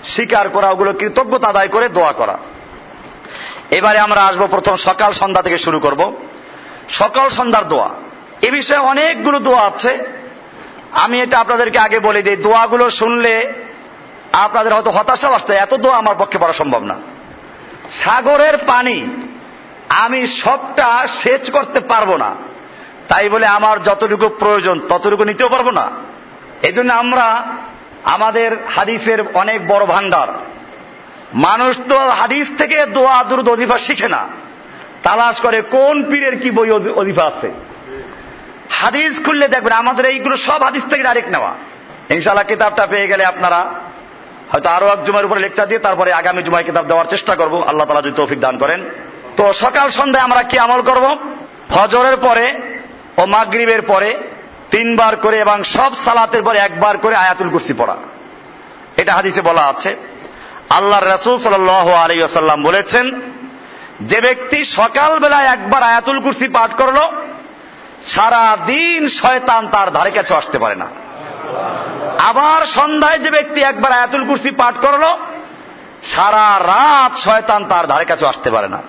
স্বীকার করা, ওগুলো কৃতজ্ঞতা আদায় করে দোয়া করা। এবারে আমরা আসব প্রথম সকাল সন্ধ্যা থেকে শুরু করব। সকাল সন্ধ্যার দোয়া। এ বিষয়ে অনেকগুলো দোয়া আছে। আমি এটা আপনাদেরকে আগে বলে দিই, দোয়াগুলো শুনলে আপনাদের হয়তো হতাশা আসতে এত দোয়া আমার পক্ষে পড়া সম্ভব না। সাগরের পানি আমি সবটা সেচ করতে পারব না। তাই বলে আমার যতটুকু প্রয়োজন ততটুকু নিতেও পারব না। এই জন্য আমরা আমাদের হাদিসের অনেক বড় ভান্ডার মানুষ তো হাদিস থেকে দোয়া, দুরুদ, অজিফা শিখে না। তালাশ করে কোন পীরের কি বই অজিফা আছে। হাদিস খুললে দেখবেন আমাদের এইগুলো সব হাদিস থেকে ডাইরেক্ট নেওয়া। ইনশাল্লাহ কিতাবটা পেয়ে গেলে আপনারা হয়তো আরও এক জুমার উপরে লেকচার দিয়ে তারপরে আগামী জুমায় কিতাব দেওয়ার চেষ্টা করব। আল্লাহ তালা যদি তৌফিক দান করেন। তো সকাল সন্ধ্যায় আমরা কি আমল করব? ফজরের পরে ও মাগরিবের পরে তিনবার করে এবং সব সালাতের পরে একবার করে আয়াতুল কুরসি পড়া। এটা হাদিসে বলা আছে। আল্লাহ রসুল সাল আলী আসাল্লাম বলেছেন, যে ব্যক্তি সকালবেলায় একবার আয়াতুল কুরসি পাঠ করল সারা দিন শয়তান তার ধারে কাছে আসতে পারে না। আবার সন্ধ্যায় যে ব্যক্তি একবার আয়াতুল কুরসি পাঠ করল, সারা রাত শয়তান তার ধারে কাছে আসতে পারে না।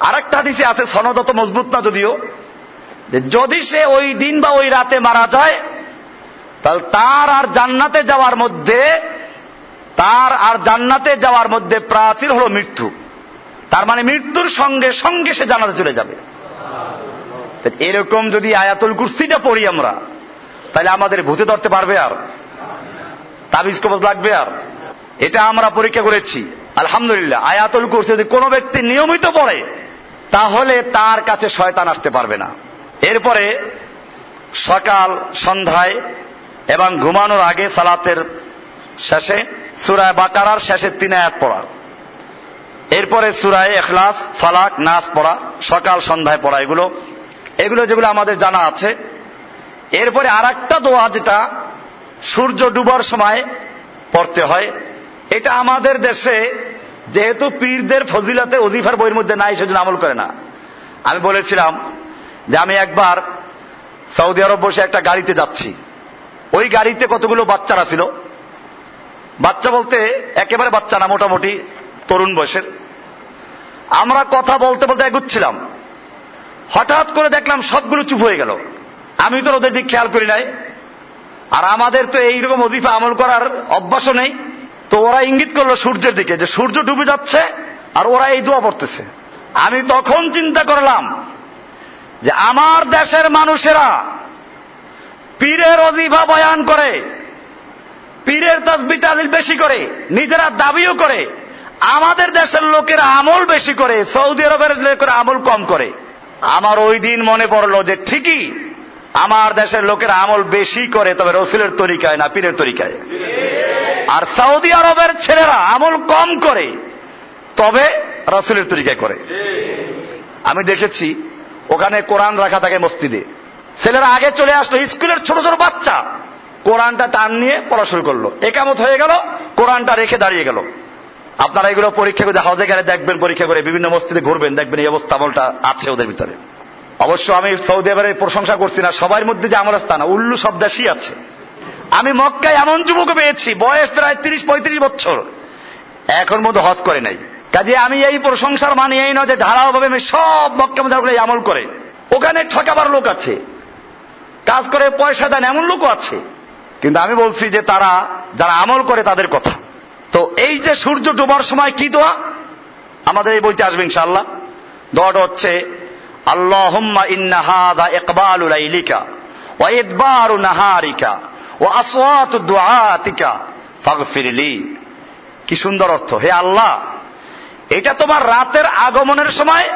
আরেকটা দিছে আছে সনদত মজবুত না যদিও। যদি সে ওই দিন বা ওই রাতে মারা যায়, তাহলে তার আর জান্নাতে যাওয়ার মধ্যে, তার আর জান্নাতে যাওয়ার মধ্যে প্রাচীর হল মৃত্যু। তার মানে মৃত্যুর সঙ্গে সঙ্গে সে জানাতে চলে যাবে। এরকম যদি আয়াতুল কুর্সিটা পড়ি আমরা, তাহলে আমাদের ভূতে ধরতে পারবে আর? তাবিজ কবজ লাগবে আর? এটা আমরা পরীক্ষা করেছি। আলহামদুলিল্লাহ, আয়াতুল কুরসি যদি কোনো ব্যক্তি নিয়মিত পড়ে তাহলে তার কাছে শয়তান আসতে পারবে না। এরপরে সকাল, সন্ধ্যায় এবং ঘুমানোর আগে সালাতের শেষে সুরায় বাকারার শেষে তিন আয়াত পড়া। এরপরে সুরায় এখলাস ফালাক নাচ পড়া, সকাল, সন্ধ্যায় পড়া এগুলো। এগুলো যেগুলো আমাদের জানা আছে। এরপরে আর একটা দোয়া যেটা সূর্য ডুবার সময় পড়তে হয়, এটা আমাদের দেশে যেহেতু পীরদের ফজিলাতে অজিফার বইয়ের মধ্যে নাই, সেজন্য আমল করে না। আমি বলেছিলাম যে আমি একবার সৌদি আরব বসে একটা গাড়িতে যাচ্ছি। ওই গাড়িতে কতগুলো বাচ্চারা ছিল? বাচ্চা বলতে একেবারে বাচ্চা না, মোটামুটি তরুণ বয়সের। আমরা কথা বলতে বলতে এগুচ্ছিলাম। হঠাৎ করে দেখলাম সবগুলো চুপ হয়ে গেল। আমি তো ওদের দিক খেয়াল করি নাই। আর আমাদের তো এইরকম অজিফা আমল করার অভ্যাসও নেই। তো ওরা ইঙ্গিত করল সূর্যের দিকে যে সূর্য ডুবে যাচ্ছে আর ওরা এই দোয়া পড়তেছে। আমি তখন চিন্তা করলাম যে আমার দেশের মানুষেরা পীরের অজিফা বয়ান করে, পীরের তসবি বেশি করে, নিজেরা দাবিও করে, আমাদের দেশের লোকেরা আমল বেশি করে, সৌদি আরবের লোকেরা আমল কম করে। আমার ওই দিন মনে পড়ল যে ঠিকই আমার দেশের লোকেরা আমল বেশি করে, তবে রসুলের তরিকায় না পীরের তরিকায়। আর সৌদি আরবের ছেলেরা আমল কম করে, তবে রসুলের তরিকায় করে। আমি দেখেছি, ওখানে কোরআন রাখা থাকে মসজিদে। ছেলেরা আগে চলে আসলো, স্কুলের ছোট ছোট বাচ্চা। কোরআনটা টান নিয়ে পড়া শুরু করল। একামত হয়ে গেল, কোরআনটা রেখে দাঁড়িয়ে গেল। আপনারা এগুলো পরীক্ষা করে, হাউজে গেলে দেখবেন, পরীক্ষা করে বিভিন্ন মসজিদে ঘুরবেন, দেখবেন এই অবস্থা, আমলটা আছে ওদের ভিতরে। অবশ্য আমি সৌদি আরবের প্রশংসা করছি না, সবার মধ্যে যে আমার স্থান উল্লু দেশই আছে আমি মক্কায় এমন যুবক পেয়েছি, বয়স প্রায় তিরিশ পঁয়ত্রিশ বছর। এখন মধ্যে হজ করে নাই। কাজে আমি এই প্রশংসার মানে এই নয় যে ধারাভাবে আমি সব মক্কা মজাগুলো আমল করে। ওখানে ঠকাবার লোক আছে। কাজ করে পয়সা দেন এমন লোকও আছে। কিন্তু আমি বলছি যে তারা, যারা আমল করে তাদের কথা। তো এই যে সূর্য ডোবার সময় কি দোয়া? আমাদের এই বইতে আসবে ইনশাল্লাহ দোয়াটা হচ্ছে, আল্লাহুম্মা ইন্না হাদা ইকবালু লাইলিকা ওয়া ইদবারু নাহারিকা কি সুন্দর অর্থ, হে আল্লাহ, এটা তোমার রাতের আগমনের সময়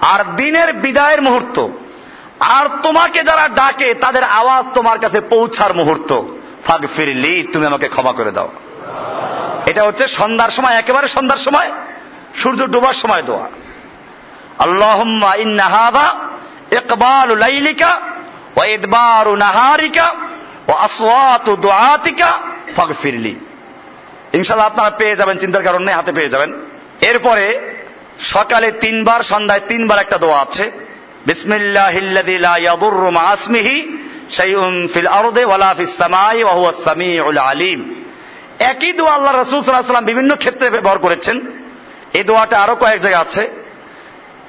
আর দিনের বিদায়ের মুহূর্ত। আর তোমাকে যারা ডাকে, তাদের আওয়াজ তোমার কাছে পৌঁছার মুহূর্ত। ফাগ ফিরলি তুমি আমাকে ক্ষমা করে দাও। এটা হচ্ছে সন্ধ্যার সময়, একেবারে সন্ধ্যার সময়, সূর্য ডোবার সময় দোয়া। হাদা ইকবালু লাইলিকা ওয়া ইদবারু নাহারিকা ইনশাআল্লাহ আপনারা পেয়ে যাবেন, চিন্তার কারণ হাতে পেয়ে যাবেন। এরপরে সকালে তিনবার, সন্ধ্যায় তিনবার একটা দোয়া আছে। আলিম। একই দোয়া আল্লাহ রাসূল সাল্লাম বিভিন্ন ক্ষেত্রে ব্যবহার করেছেন। এই দোয়াটা আরও কয়েক জায়গায় আছে।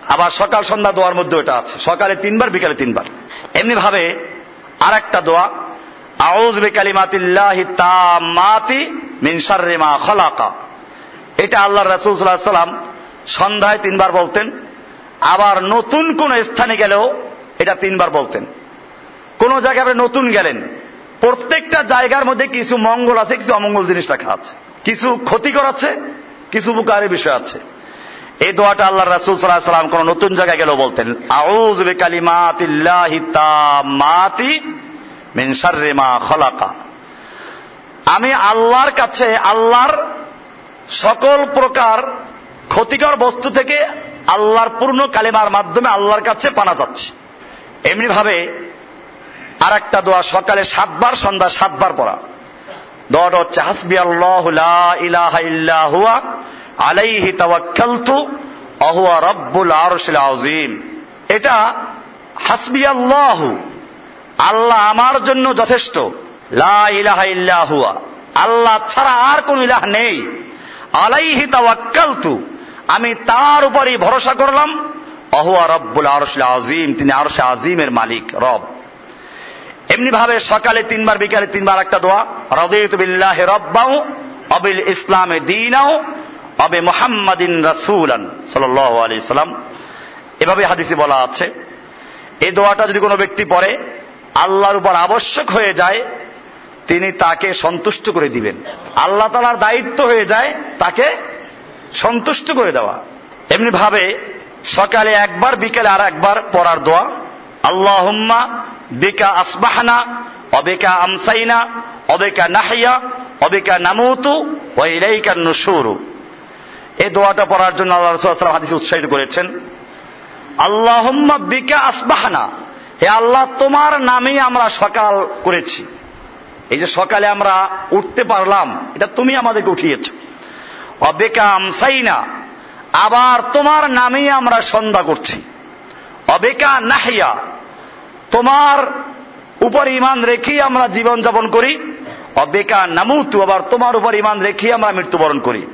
আবার সকাল সন্ধ্যা দোয়ার মধ্যে এটা আছে। সকালে তিনবার, বিকালে তিনবার। এমনি ভাবে আর একটা দোয়া আউজ বিকালিমাতিল্লাহি তাম্মাতি মিন শাররি মা খালাকা। এটা আল্লাহ রাসূল সাল্লাম সন্ধ্যায় তিনবার বলতেন, আবার নতুন কোন স্থানে গেলেও এটা তিনবার বলতেন। কোন জায়গায় নতুন গেলেন, প্রত্যেকটা জায়গার মধ্যে কিছু মঙ্গল আছে, কিছু অমঙ্গল জিনিস রাখা আছে। কিছু ক্ষতিকর আছে কিছু উপকারের বিষয় আছে। এই দোয়াটা আল্লাহ রাসুল সাল্লাহ সাল্লাম কোন নতুন জায়গায় গেলেও বলতেন আউজ বিকালিমাতিল্লাহি তাম্মাতি মিন শাররি মা খলাকা। আমি আল্লাহর কাছে আল্লাহর সকল প্রকার ক্ষতিকর বস্তু থেকে আল্লাহর পূর্ণ কালিমার মাধ্যমে আল্লাহর কাছে পানা যাচ্ছে। এমনি ভাবে আর একটা দোয়া সকালে সাতবার, সন্ধ্যা সাতবার পড়া। দোয়াটা হচ্ছে, হাসবি আল্লাহ ইলাহা ইল্লা হুয়া, আলাইহি তাওয়াক্কালতু অহুয়া রব্বুল আরশিল আযীম। এটা, হাসবি আল্লাহ আল্লাহ আমার জন্য যথেষ্ট। লা আল্লাহ ছাড়া আর কোন ইলাহ নেই। আলাইহি তাওয়াক্কালতু। আমি তার উপরই ভরসা করলাম। অহুয়া রব্বুল আরশিল আযীম। তিনি আরশ আজিমের মালিক, রব। এমনি ভাবে সকালে তিনবার, বিকালে তিনবার একটা দোয়া। রদিত বিল্লাহ রব্বাউ অবিল ইসলামে দিনাও অবে মোহাম্মদিন রাসুলান সাল আলি সাল্লাম এভাবে হাদিসে বলা আছে। এই দোয়াটা যদি কোনো ব্যক্তি পড়ে আল্লাহর উপর আবশ্যক হয়ে যায়, তিনি তাকে সন্তুষ্ট করে দিবেন। আল্লাহ তালার দায়িত্ব হয়ে যায় তাকে সন্তুষ্ট করে দেওয়া। এমনি ভাবে সকালে একবার, বিকেলে আর একবার পড়ার দোয়া, আল্লাহুম্মা বিকা আসবাহানা, অবেকা আমসাইনা, অবেকা নাহিয়া, অবেকা নামুতু ওয়াইলাইকা নুশুরু এই দোয়াটা পড়ার জন্য আল্লাহ রসুল্লাহ হাদিস উৎসাহিত করেছেন, আল্লাহুম্মা বিকা আসবাহনা হে আল্লাহ, তোমার নামেই আমরা সকাল করেছি। এই যে সকালে আমরা উঠতে পারলাম, এটা তুমি আমাদেরকে উঠিয়েছ। অবেকা আমসাইনা, আবার তোমার নামেই আমরা সন্ধ্যা করছি। অবেকা নাহিয়া, তোমার উপর ইমান রেখেই আমরা জীবন যাপন করি। অবেকা নামুতু, আবার তোমার উপর ইমান রেখেই আমরা মৃত্যুবরণ করি।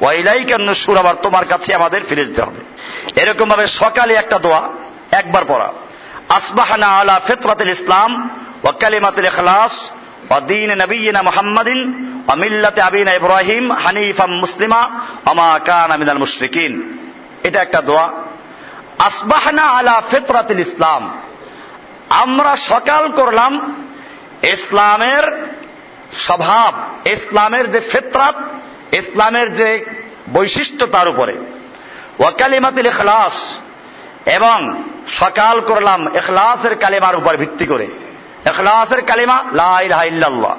ওয়াইলাইকান সুর আবার তোমার কাছে আমাদের ফিরে যেতে হবে। এরকম ভাবে সকালে একটা দোয়া একবার পড়া। আসবাহানা আলা ফিতরাতুল ইসলাম ওয়া কালিমাতুল ইখলাস ওয়া দীন নবিয়িনা মুহাম্মাদিন ওয়া মিল্লাতে আবিনা ইব্রাহিম হানিফাম মুসলিমা ওয়া মা কানা মিনাল মুশরিকিন এটা একটা দোয়া আসবাহনা আলা ফেতরাতুল ইসলাম আমরা সকাল করলাম ইসলামের স্বভাব ইসলামের যে ফেতরাত ইসলামের যে বৈশিষ্ট্য তার উপরে ওয়াকালিমাতিল এখলাস এবং সকাল করলাম এখলাসের কালেমার উপর ভিত্তি করে। এখলাসের কালিমা, লা ইলাহা ইল্লাল্লাহ।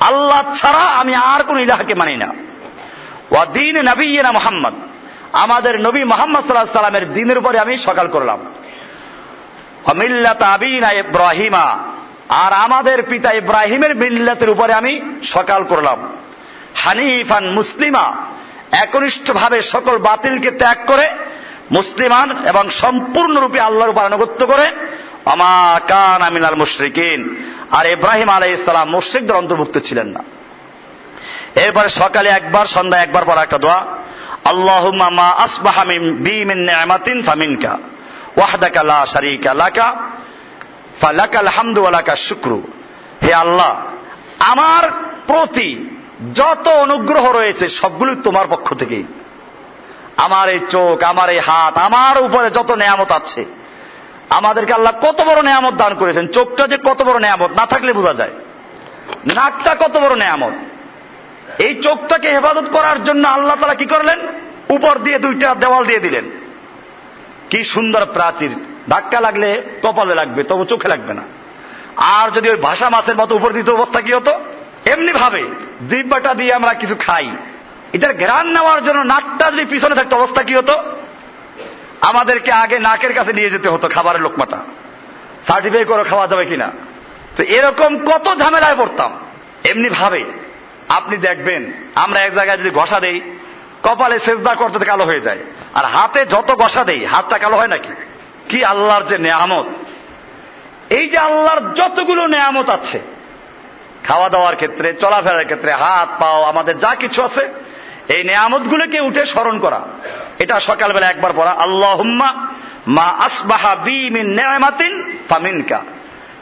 আল্লাহ ছাড়া আমি আর কোন ইলাহাকে মানি না। ওয়াদিন নবীনা মোহাম্মদ। আমাদের নবী মোহাম্মদ সাল্লাহ সাল্লামের দিনের উপরে আমি সকাল করলাম। অমিল্লাত আবিনা ইব্রাহিমা। আর আমাদের পিতা ইব্রাহিমের মিল্লাতের উপরে আমি সকাল করলাম। হানিফান মুসলিমা। একনিষ্ঠভাবে সকল বাতিলকে ত্যাগ করে মুসলিমান এবং সম্পূর্ণরূপে আল্লাহর উপর আনুগত্য করে আমা কান আমিনাল মুশরিকিন। আর ইব্রাহিম আলাই ইসলাম মুশ্রিকদের অন্তর্ভুক্ত ছিলেন না। এরপরে সকালে একবার সন্ধ্যা একবার পর একটা দোয়া, আল্লাহুম্মা মা আসবাহা মিন বি মিন নি'মাতিন ফামিনকা, ওয়াহদাকা লা শারীকা লাকা, ফালাকাল হামদু ওয়া লাকাশ শুকরু। হে আল্লাহ, আমার প্রতি যত অনুগ্রহ রয়েছে সবগুলো তোমার পক্ষ থেকেই। আমার এই চোখ, আমার এই হাত, আমার উপরে যত নেয়ামত আছে, আমাদেরকে আল্লাহ কত বড় নেয়ামত দান করেছেন। চোখটা যে কত বড় নেয়ামত, না থাকলে বোঝা যায়। নাকটা কত বড় নেয়ামত। এই চোখটাকে হেফাজত করার জন্য আল্লাহ তালা কি করলেন? উপর দিয়ে দুইটা দেওয়াল দিয়ে দিলেন। কি সুন্দর প্রাচীর। ধাক্কা লাগলে কপালে লাগবে, তবু চোখে লাগবে না। আর যদি ওই ভাষা মাছের মতো উপর দিতে অবস্থা কি হতো? এমনি ভাবে জিব্বাটা দিয়ে আমরা কিছু খাই। এটার ঘ্রাণ নেওয়ার জন্য নাকটা যদি পিছনে থাকতো, অবস্থা কি হতো? আমাদেরকে আগে নাকের কাছে নিয়ে যেতে হতো খাবারের লোকমাটা। সার্টিফাই করে খাওয়া যাবে কিনা? তো এরকম কত ঝামেলায় পড়তাম। এমনি ভাবে, আপনি দেখবেন, আমরা এক জায়গায় যদি ঘষা দেই, কপালে সেজদা করতে কালো হয়ে যায়। আর হাতে যত ঘষা দেই, হাতটা কালো হয় নাকি? কি আল্লাহর যে নেয়ামত। এই যে আল্লাহর যতগুলো নেয়ামত আছে, খাওয়া দাওয়ার ক্ষেত্রে, চলাফেরার ক্ষেত্রে, হাত, পাও, আমাদের যা কিছু আছে এই নেয়ামত গুলোকে উঠে স্মরণ করা। এটা সকালবেলা একবার পড়া আল্লাহ মা আসবাহা বি মিন নেয়ামাতিন ফামিনকা।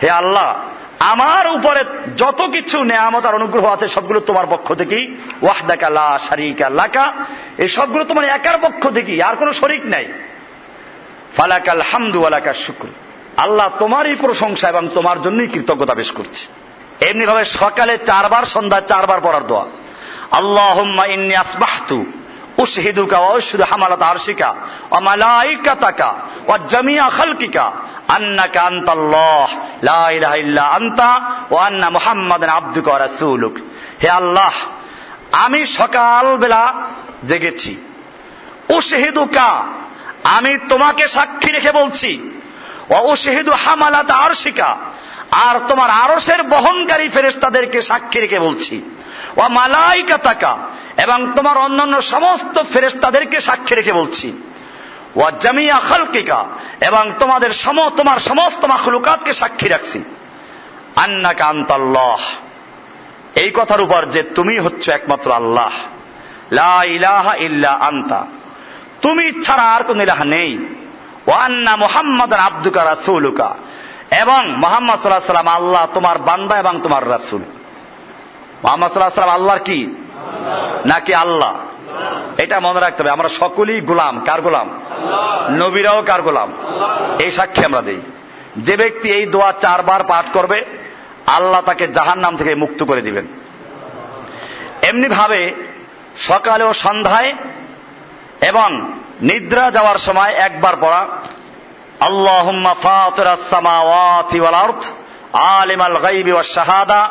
হে আল্লাহ, আমার উপরে যত কিছু নেয়ামত আর অনুগ্রহ আছে, সবগুলো তোমার পক্ষ থেকেই, ওয়াহদাকা লা শারিকা লাকা। এই সবগুলো তোমার একার পক্ষ থেকেই, আর কোনো শরিক নাই। ফালাকাল হামদু আলাকা শুক্র। আল্লাহ তোমারই প্রশংসা এবং তোমার জন্যই কৃতজ্ঞতা পেশ করছে। এমনি ভাবে সকালে চারবার সন্ধ্যা চারবার পড়ার দোয়া। আল্লাহুম্মা ইন্নি আসবাহতু, উশহিদুকা ওয়া হামালাত আরশিকা খালকিকা লা আন্না হে আল্লাহ, আমি সকালবেলা জেগেছি। উশহিদুকা, আমি তোমাকে সাক্ষী রেখে বলছি। ও উশহিদু হামালাত আরশিকা, আর তোমার আরসের বহনকারী ফেরেস্তাদেরকে সাক্ষী রেখে বলছি। ও মালাইকা তাকা এবং তোমার অন্যান্য সমস্ত ফেরেস্তাদেরকে সাক্ষী রেখে বলছি। ও জামিয়া খালকিকা, এবং তোমাদের সম, তোমার সমস্ত মাখলুকাতকে সাক্ষী রাখছি। আন্না কান্তাল্লাহ এই কথার উপর যে তুমি হচ্ছে একমাত্র আল্লাহ। লা ইলাহা ইল্লা আন্তা, তুমি ছাড়া আর কোন ইলাহা নেই। ও আন্না মোহাম্মদ আব্দুকা রাসুলুকা, এবং মোহাম্মদ সাল্লাহ সাল্লাম আল্লাহ তোমার বান্দা এবং তোমার রাসুল। মোহাম্মদ সাল্লাহ সাল্লাম আল্লাহর কি? নাকি আল্লাহ? এটা মনে রাখতে হবে, আমরা সকলেই গোলাম। কার গোলাম? নবীরাও কার গোলাম? এই সাক্ষী আমরা দিই। যে ব্যক্তি এই দোয়া চারবার পাঠ করবে, আল্লাহ তাকে জাহান নাম থেকে মুক্ত করে দিবেন। এমনি ভাবে সকালে ও সন্ধ্যায় এবং নিদ্রা যাওয়ার সময় একবার পড়া আল্লাহ আলিমাল গাইবি ওয়াশ শাহাদা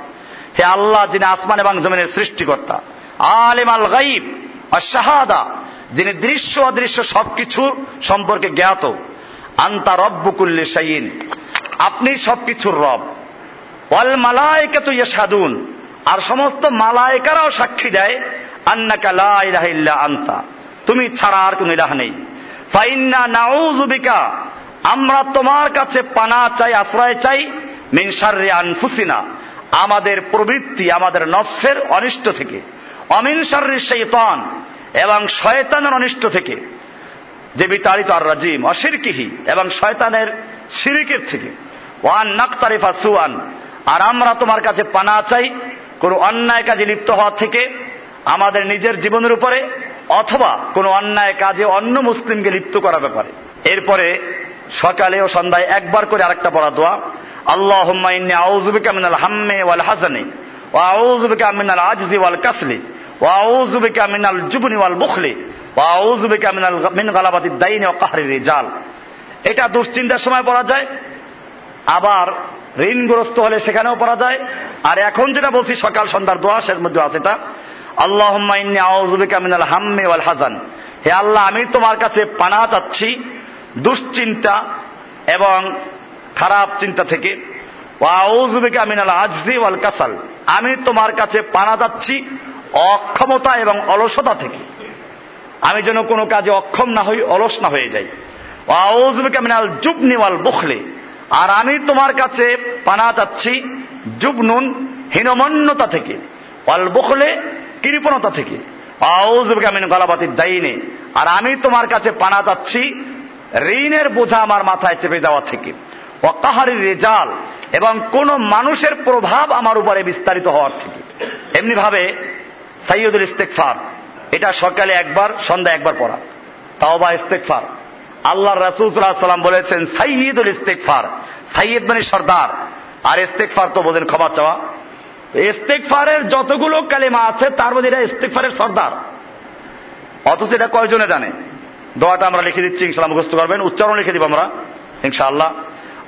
হে আল্লাহ যিনি আসমান এবং জমিনের সৃষ্টিকর্তা, আলিম আল গাইব শাহাদা, যিনি দৃশ্য অদৃশ্য সবকিছু সম্পর্কে জ্ঞাত, আন্তা রব্বুকুল্লি সাইন আপনি সবকিছুর রব। ওয়াল মালায়কে তুই সাধুন আর সমস্ত মালায়কারাও সাক্ষী দেয়, আন্নাকা লা ইলাহা আন্তা। তুমি ছাড়া আর কোন ইলাহ নেই। ফাইন্না নাউযুবিকা আমরা তোমার কাছে পানা চাই, আশ্রয় চাই মিনসারে আনফুসিনা। আমাদের প্রবৃত্তি, আমাদের নফসের অনিষ্ট থেকে। অমিনসারি শৈতান এবং শয়তানের অনিষ্ট থেকে। যে বিতাড়িত আর রাজিম, অশিরকিহি এবং শয়তানের শিরিকের থেকে। ওয়ান নাকতারিফা সুয়ান, আর আমরা তোমার কাছে পানা চাই কোন অন্যায় কাজে লিপ্ত হওয়া থেকে আমাদের নিজের জীবনের উপরে, অথবা কোন অন্যায় কাজে অন্য মুসলিমকে লিপ্ত করার ব্যাপারে। এরপরে সকালে ও সন্ধ্যায় একবার করে আরেকটা পড়া দোয়া। আল্লাহ আউজুবিকা মিনাল হাম্মে ওয়াল হাসানি ও আউজুবিকা মিনাল আজজি ওয়াল কাসলি ও আউজুবিকা মিনাল জুবনি ও আউজুবিকা মিনাল মিন গালাবাতি দাইনি এটা দুশ্চিন্তার সময় পড়া যায়, আবার ঋণগ্রস্ত হলে সেখানেও পড়া যায়। আর এখন যেটা বলছি, সকাল সন্ধ্যার দোয়া, সের মধ্যে আছে এটা। আল্লাহ মিনাল হাম্মে ওয়াল হাসান। হে আল্লাহ, আমি তোমার কাছে পানা চাচ্ছি, দুশ্চিন্তা এবং খারাপ চিন্তা থেকে। আমি তোমার কাছে পানা যাচ্ছি অক্ষমতা এবং অলসতা থেকে। আমি যেন কোনো কাজে অক্ষম না হই, অলস না হয়ে যাই। ওয়াউজুবিকা মিনাল জুবনি বুখলে। আর আমি তোমার কাছে পানা চাচ্ছি জুবনুন হীনমন্যতা থেকে, ওয়াল বুখলে কৃপণতা থেকে। গলাবাতির দাইনে। আর আমি তোমার কাছে পানা চাচ্ছি ঋণের বোঝা আমার মাথায় চেপে যাওয়া থেকে। অকাহারি রেজাল এবং কোন মানুষের প্রভাব আমার উপরে বিস্তারিত হওয়ার থেকে। এমনি ভাবে সাইয়দুল ইস্তেকফার এটা সকালে একবার সন্ধ্যা একবার পড়া। তাও বা ইস্তেকফার আল্লাহ রাসুলাম বলেছেন সাইয়দুল ইস্তেকফার সাইয়দ মানে সর্দার। আর ইস্তেকফার তো বোঝেন ক্ষমা চাওয়া। ইস্তেকফারের যতগুলো কালেমা আছে, তার মধ্যে এটা ইস্তেকফারের সর্দার। অথচ এটা কয়জনে জানে? দোয়াটা আমরা লিখে দিচ্ছি ইনশাল্লাহ মুখস্থ করবেন, উচ্চারণ লিখে দিব আমরা, ইনশাআল্লাহ।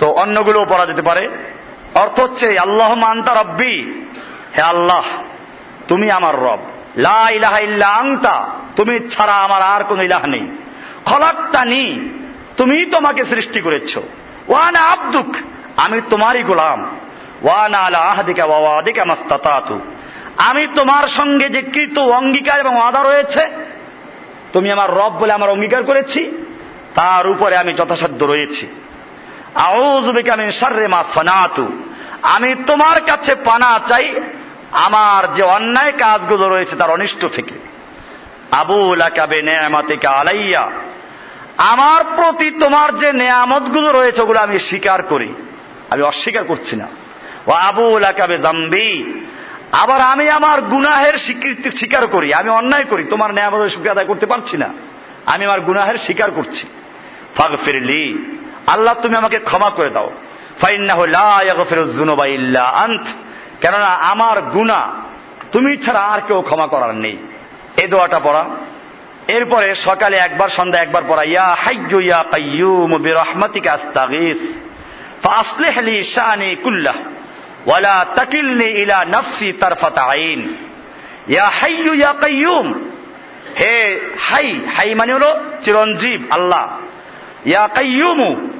তো অন্যগুলোও পড়া যেতে পারে। অর্থ হচ্ছে আল্লাহ মান্তা রব্বি। হে আল্লাহ, তুমি আমার রব। লা তুমি ছাড়া আমার আর কোন ইলাহ নেই। খলাক্তানি তুমি তোমাকে সৃষ্টি করেছ। ওয়ানা আব্দুক, আমি তোমারই গোলাম। ওয়ানা আলা আহাদিকা ওয়াদিকা মাস্তাতাতু। আমি তোমার সঙ্গে যে কৃত অঙ্গীকার এবং আদা রয়েছে, তুমি আমার রব বলে আমার অঙ্গীকার করেছি। তার উপরে আমি যথাসাধ্য রয়েছি। আমি তোমার কাছে পানা চাই, আমার যে অন্যায় কাজগুলো রয়েছে তার অনিষ্ট থেকে। আবুল আলাইয়া। আমার প্রতি তোমার যে নেয়ামতগুলো রয়েছে ওগুলো আমি স্বীকার করি। আমি অস্বীকার করছি না। ও আবুল আকাবে জাম্বি আবার আমি আমার গুনাহের স্বীকৃতি স্বীকার করি। আমি অন্যায় করি। তোমার নেয়ামত আদায় করতে পারছি না। আমি আমার গুনাহের স্বীকার করছি। ফাগ ফিরলি আল্লাহ তুমি আমাকে ক্ষমা করে দাও। আন্ত। কেননা আমার গুণা তুমি ছাড়া আর কেউ ক্ষমা করার নেই। এই দোয়াটা পড়া। এরপরে সকালে একবার সন্ধ্যা একবার পড়া, ইয়া হাইয়ু ইয়া কাইয়ুম বিরহমাতিকা আস্তাগীস ফাসলিহ লি শানি কুল্লাহ ওয়ালা তাকিলনি ইলা নাফসি তারফাতা আইন। ইয়া হাইয়ু ইয়া কাইয়ুম হে হাই হাই মানে হলো চিরঞ্জীব, আল্লাহ। ইয়া কাইয়ুমু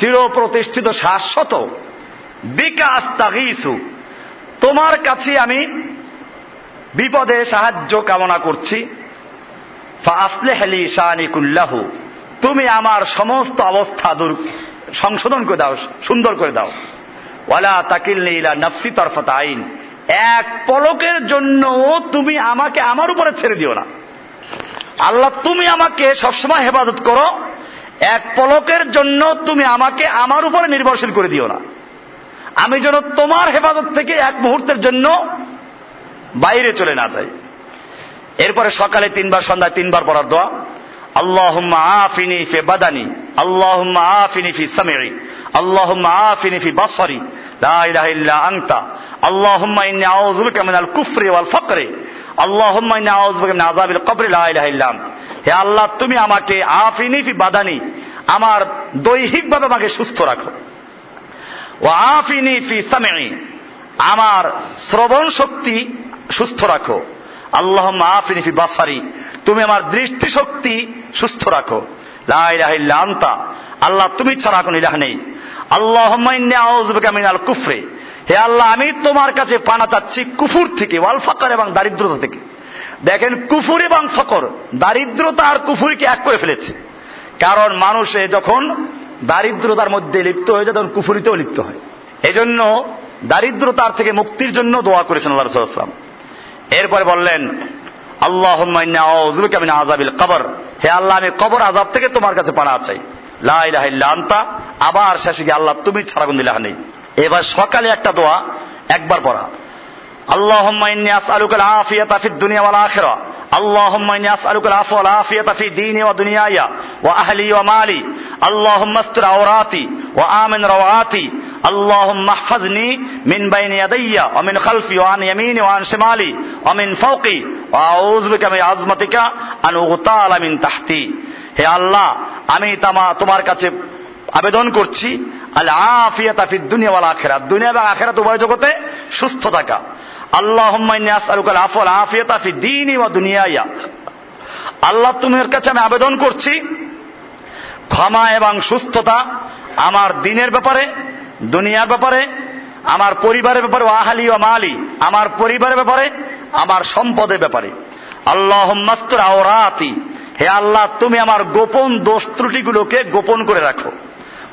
চির প্রতিষ্ঠিত শাশ্বত। বিকাশ তাগিসু তোমার কাছে আমি বিপদে সাহায্য কামনা করছি। তুমি আমার সমস্ত অবস্থা সংশোধন করে দাও, সুন্দর করে দাও। ওয়ালা তাকিল ইলা নফসি তরফত আইন। এক পলকের জন্য তুমি আমাকে আমার উপরে ছেড়ে দিও না। আল্লাহ, তুমি আমাকে সবসময় হেফাজত করো। এক পলকের জন্য তুমি আমাকে আমার উপরে নির্ভরশীল করে দিও না। আমি যেন তোমার হেফাজত থেকে এক মুহূর্তের জন্য বাইরে চলে না যাই। এরপরে সকালে তিনবার, সন্ধ্যায় তিনবার পড়ার দোয়া। আল্লাহম্মা আফিনি ফে বাদানি, আল্লাহম্মা আফিনি ফি সামেরি আল্লাহম্মা আফিনি ফি বাসরি, লা আংতা আল্লাহম্মা ইন্নি আউযুবিকা মিনাল কুফরি ওয়াল ফাকরি, আল্লাহম্মা ইন্নি আউযুবিকা মিন আযাবিল হে আল্লাহ, তুমি আমাকে আফিনি ফি বাদানি, আমার দৈহিকভাবে আমাকে সুস্থ রাখো। ও আফিনি ফি সামি আমার শ্রবণ শক্তি সুস্থ রাখো। আল্লাহ আফিনি ফি বাসারি, তুমি আমার দৃষ্টি শক্তি সুস্থ রাখো। লাইলাহিল্লা আন্তা, আল্লাহ, তুমি ছাড়া কোন ইলাহ নেই। আল্লাহ মিনাল কুফরে, হে আল্লাহ, আমি তোমার কাছে পানা চাচ্ছি কুফুর থেকে, ওয়াল ফাকার এবং দারিদ্রতা থেকে। দেখেন কুফুর এবং ফকর, দারিদ্রতা আর কুফুরকে এক করে ফেলেছে। কারণ মানুষে যখন দারিদ্রতার মধ্যে লিপ্ত হয়ে যায়, তখন কুফুরিতেও লিপ্ত হয়। এজন্য দারিদ্রতার থেকে মুক্তির জন্য দোয়া করেছেন আল্লাহ রসুলাম এরপরে বললেন আল্লাহ আজাবিল কবর। হে আল্লাহ, আমি কবর আজাব থেকে তোমার কাছে পানা চাই। লাইলাহিল্লান্তা আবার শেষে গিয়ে আল্লাহ, তুমি ছাড়া কোন দিলাহ নেই। এবার সকালে একটা দোয়া, একবার পড়া। اللهم إني أسألك العافية في الدنيا والآخرة اللهم إني أسألك العفو والعافية في ديني ودنياي وأهلي ومالي اللهم استر عوراتي وآمن روعاتي اللهم احفظني من بين يدي ومن خلفي وعن يميني وعن شمالي ومن فوقي وأعوذ بك من عظمتك أن أغتال من تحتي হে আল্লাহ আমি তোমার কাছে আবেদন করছি আল আফিয়াতা ফি দুনিয়া ওয়াল আখিরাত দুনিয়া এবং আখিরাত উভয় জগতে সুস্থ থাকা আফিয়াতা ফি দীনি আল্লাহ তোমার কাছে আমি আবেদন করছি, ক্ষমা এবং সুস্থতা আমার দিনের ব্যাপারে, দুনিয়ার ব্যাপারে, আমার পরিবারের ব্যাপারে আহালি ও মালি, আমার পরিবারের ব্যাপারে, আমার সম্পদের ব্যাপারে। আল্লাহ হে আল্লাহ, তুমি আমার গোপন দোষ ত্রুটিগুলোকে গোপন করে রাখো।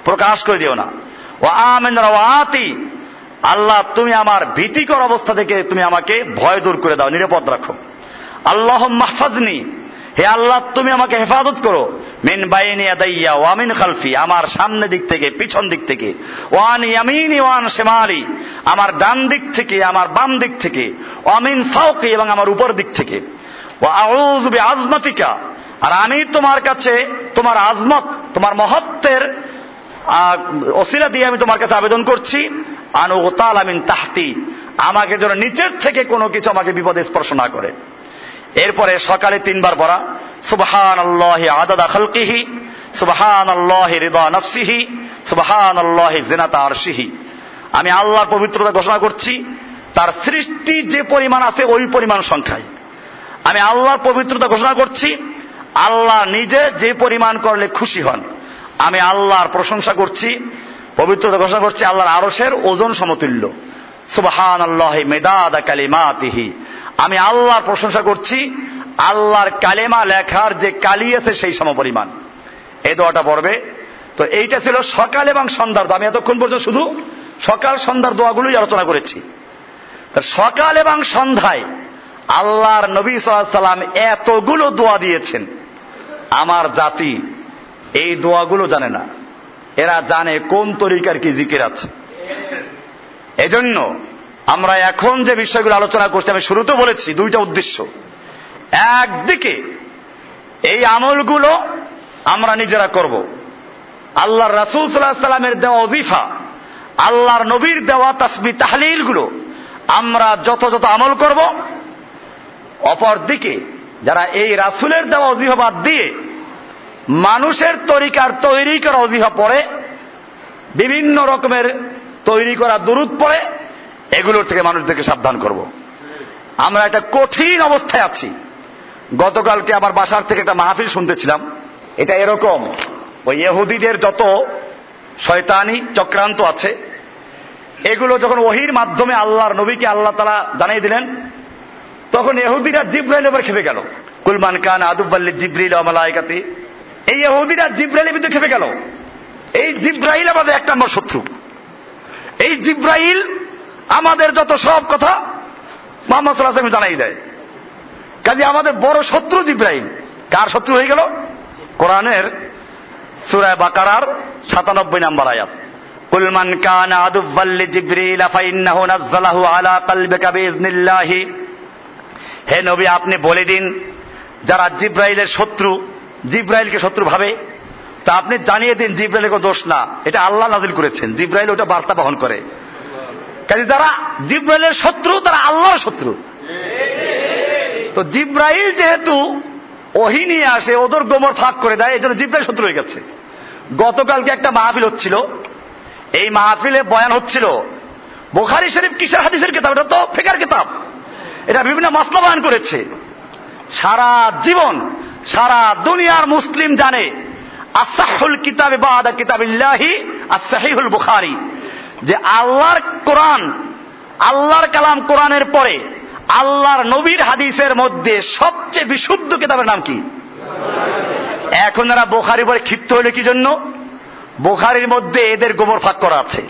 প্রকাশ করে দিও না। ও রাওয়াতি আল্লাহ, তুমি আমার ভীতিকর অবস্থা থেকে তুমি আমাকে ভয় দূর করে দাও, নিরাপদ রাখো। আল্লাহ মাহফাজনি হে আল্লাহ, তুমি আমাকে হেফাজত করো। মিন বাইনি আদাইয়া ওয়ামিন খালফি। আমার সামনে দিক থেকে, পিছন দিক থেকে। ওয়ান ইয়ামিনি, ওয়ান শেমালি। আমার ডান দিক থেকে, আমার বাম দিক থেকে। ওয়ামিন ফাউকি এবং আমার উপর দিক থেকে। ও আজমাতিকা আর আমি তোমার কাছে, তোমার আজমত, তোমার মহত্বের অসিলা দিয়ে আমি তোমার কাছে আবেদন করছি। আমিন তাহতি, আমাকে যেন নিচের থেকে কোনো কিছু আমাকে বিপদে স্পর্শ না করে। এরপরে সকালে তিনবার পড়া সুবহান আল্লাহ আদাদা খালকিহি সুবহান আল্লাহ হৃদা নফসিহি সুবহান আল্লাহ জিনাতা আরশিহি। আমি আল্লাহর পবিত্রতা ঘোষণা করছি, তার সৃষ্টি যে পরিমাণ আছে ওই পরিমাণ সংখ্যায়। আমি আল্লাহর পবিত্রতা ঘোষণা করছি, আল্লাহ নিজে যে পরিমাণ করলে খুশি হন। আমি আল্লাহর প্রশংসা করছি পবিত্রতা ঘোষণা করছে, আল্লাহর আরসের ওজন সমতুল্য। সুবহান আল্লাহ মেদাদা কালিমাতিহি। আমি আল্লাহর প্রশংসা করছি, আল্লাহর কালেমা লেখার যে কালি আছে সেই সম পরিমাণ এই দোয়াটা পড়বে। তো এইটা ছিল সকাল এবং সন্ধ্যার দোয়া। আমি এতক্ষণ পর্যন্ত শুধু সকাল, সন্ধ্যার দোয়াগুলোই আলোচনা করেছি। সকাল এবং সন্ধ্যায় আল্লাহর নবী সাল্লাম এতগুলো দোয়া দিয়েছেন। আমার জাতি এই দোয়াগুলো জানে না। এরা জানে কোন তরিকার কি জিকির আছে। এজন্য আমরা এখন যে বিষয়গুলো আলোচনা করছি, আমি শুরুতে বলেছি দুইটা উদ্দেশ্য। একদিকে এই আমলগুলো আমরা নিজেরা করব। আল্লাহর রাসুল সাল্লাহ সাল্লামের দেওয়া অজিফা আল্লাহর নবীর দেওয়া তাসবি তাহলিলগুলো আমরা যত আমল করব। অপর দিকে যারা এই রাসুলের দেওয়া অজিফা বাদ দিয়ে মানুষের তরিকার তৈরি করা অজিফা পড়ে, বিভিন্ন রকমের তৈরি করা দূরত পড়ে, এগুলোর থেকে মানুষদেরকে সাবধান করব। আমরা একটা কঠিন অবস্থায় আছি। গতকালকে আমার বাসার থেকে একটা মাহফিল শুনতেছিলাম। এটা এরকম। ওই এহুদিদের যত শয়তানি চক্রান্ত আছে, এগুলো যখন ওহির মাধ্যমে আল্লাহর নবীকে আল্লাহ তালা জানিয়ে দিলেন, তখন এহুদিরা জিব্রাইল এবার খেপে গেল। কুলমান খান আদুব্বাল্লি জিব্রিল আমালায়কাতি এই অহুদিরা জিব্রাইলের বিরুদ্ধে খেপে গেল। এই জিব্রাইল আমাদের এক নম্বর শত্রু। এই জিব্রাইল আমাদের যত সব কথা মোহাম্মদ সাল্লাহ জানাই দেয়। কাজে আমাদের বড় শত্রু জিব্রাইল। কার শত্রু হয়ে গেল? কোরআনের সুরায় বাকারার সাতানব্বই নাম্বার আয়াত। কুলমান কান আদুব্বাল্লি জিব্রিল আফাইন্নাহু নাজ্জালাহু আলা কালবিকা বিইজনিল্লাহি হে নবী, আপনি বলে দিন, যারা জিব্রাইলের শত্রু জিব্রাইলকে শত্রু ভাবে, তা আপনি জানিয়ে দিন জিব্রাইলের কোনো দোষ না। এটা আল্লাহ নাজিল করেছেন। জিব্রাইল ওটা বার্তা বহন করে। কাজে যারা জিব্রাইলের শত্রু, তারা আল্লাহর শত্রু। তো জিব্রাইল যেহেতু ওহি নিয়ে আসে, ওদের গোমর ফাঁক করে দেয় এই জন্য জিব্রাইল শত্রু হয়ে গেছে। গতকালকে একটা মাহফিল হচ্ছিল। এই মাহফিলে বয়ান হচ্ছিল, বোখারি শরীফ কিসের হাদিসের কিতাব? এটা তো ফেকার কিতাব। এটা বিভিন্ন মশলা বয়ান করেছে। সারা জীবন সারা দুনিয়ার মুসলিম জানে আসাহুল কিতাবে বাদা কিতাবিল্লাহি আসাহিহুল বুখারি, যে আল্লাহর কোরআন, আল্লাহর কালাম কোরআনের পরে আল্লাহর নবীর হাদিসের মধ্যে সবচেয়ে বিশুদ্ধ কিতাবের নাম কি? এখন এরা বোখারি পরে ক্ষিপ্ত হইল কি জন্য? বোখারির মধ্যে এদের গোবর ফাঁক করা আছে।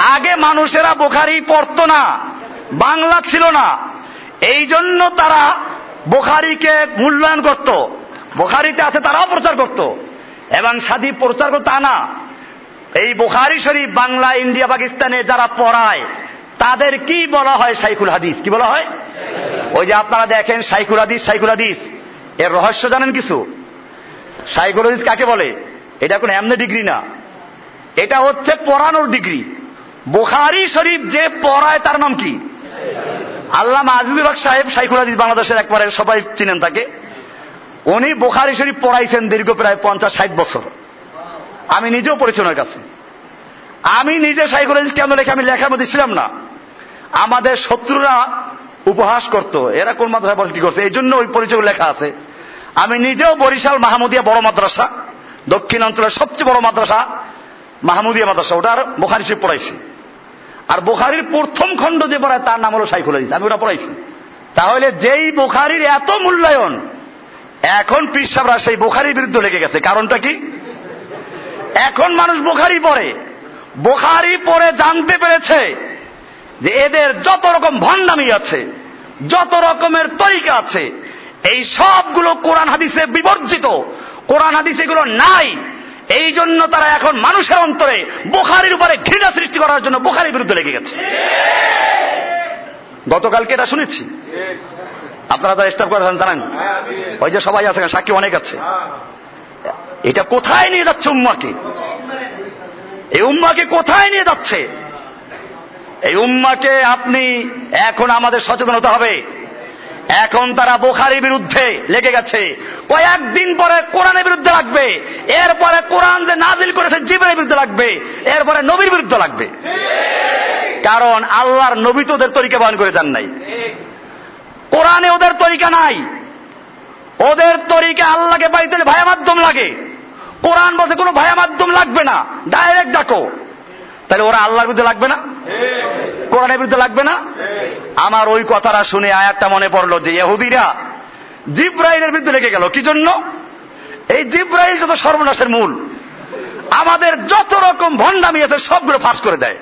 আগে মানুষেরা বোখারি পড়তো না, বাংলা ছিল না। এই জন্য তারা বোখারিকে মূল্যায়ন করত। বোখারিতে আছে, তারাও প্রচার করত। এবং সাদি প্রচার করতো, তা না। এই বোখারি শরীফ বাংলা, ইন্ডিয়া, পাকিস্তানে যারা পড়ায়, তাদের কি বলা হয় সাইকুল হাদিস? কি বলা হয়? ওই যে আপনারা দেখেন সাইকুল হাদিস সাইকুল হাদিস। এর রহস্য জানেন কিছু? সাইকুল হাদিস কাকে বলে? এটা কোন এমনি ডিগ্রি না। এটা হচ্ছে পড়ানোর ডিগ্রি। বোখারি শরীফ যে পড়ায়, তার নাম কি? আল্লাহ আজিজুল হক সাহেব সাইকুল হাদিস বাংলাদেশের একবারে সবাই চিনেন তাকে। উনি বোখারি শরীফ পড়াইছেন দীর্ঘ প্রায় পঞ্চাশ, ষাট বছর। আমি নিজেও পড়েছি ওনার কাছে। আমি নিজে সাইকুল হাদিস কেন লেখা আমি লেখার মধ্যে ছিলাম না। আমাদের শত্রুরা উপহাস করত, এরা কোন মাদ্রাসা বলে কি করছে, এই জন্য ওই পরিচয় লেখা আছে। আমি নিজেও বরিশাল মাহমুদিয়া বড় মাদ্রাসা দক্ষিণ অঞ্চলের সবচেয়ে বড় মাদ্রাসা, মাহমুদিয়া মাদ্রাসা ওটার বোখারি শরীফ পড়াইছি। আর বোখারির প্রথম খণ্ড যে পড়ায় তার নাম হলো সাইকুল হাদিস। আমি ওটা পড়াইছি। তাহলে যেই বোখারির এত মূল্যায়ন, এখন পিসাবরা সেই বোখারির বিরুদ্ধে লেগে গেছে। কারণটা কি? এখন মানুষ বোখারি পড়ে। বোখারি পড়ে জানতে পেরেছে যে এদের যত রকম ভণ্ডামি আছে, যত রকমের তরিকা আছে, এই সবগুলো কোরআন হাদিসে বিবর্জিত। কোরআন হাদিসে এগুলো নাই। এই জন্য তারা এখন মানুষের অন্তরে বোখারির উপরে ঘৃণা সৃষ্টি করার জন্য বোখারির বিরুদ্ধে লেগে গেছে। গতকালকে এটা শুনেছি। আপনারা তো স্টাফ করে জানেন? ওই যে সবাই আছে, সাক্ষী অনেক আছে। এটা কোথায় নিয়ে যাচ্ছে উম্মাকে? এই উম্মাকে কোথায় নিয়ে যাচ্ছে? এই উম্মাকে আপনি এখন আমাদের সচেতন হতে হবে। এখন তারা বোখারির বিরুদ্ধে লেগে গেছে। কয়েকদিন পরে কোরআনের বিরুদ্ধে লাগবে। এরপরে কোরআন যে নাজিল করেছে জীবনের বিরুদ্ধে লাগবে। এরপরে নবীর বিরুদ্ধে লাগবে। কারণ আল্লাহর নবী তো ওদের তরিকা বহন করে যান নাই। কোরআনে ওদের তরিকা নাই। ওদের তরিকা আল্লাহকে পাইতে ভায়া মাধ্যম লাগে। কোরআন বলছে কোনো ভায়া মাধ্যম লাগবে না। ডাইরেক্ট ডাকো। তাহলে ওরা আল্লাহর বিরুদ্ধে লাগবে না? কোরআনের বিরুদ্ধে লাগবে না? আমার ওই কথাটা শুনে আয়াতটা মনে পড়ল যে ইহুদিরা জিব্রাইলের বিরুদ্ধে লেগে গেল। কি জন্য? এই জিব্রাইল যত সর্বনাশের মূল আমাদের যত রকম ভণ্ডামি আছে সবগুলো ফাঁস করে দেয়।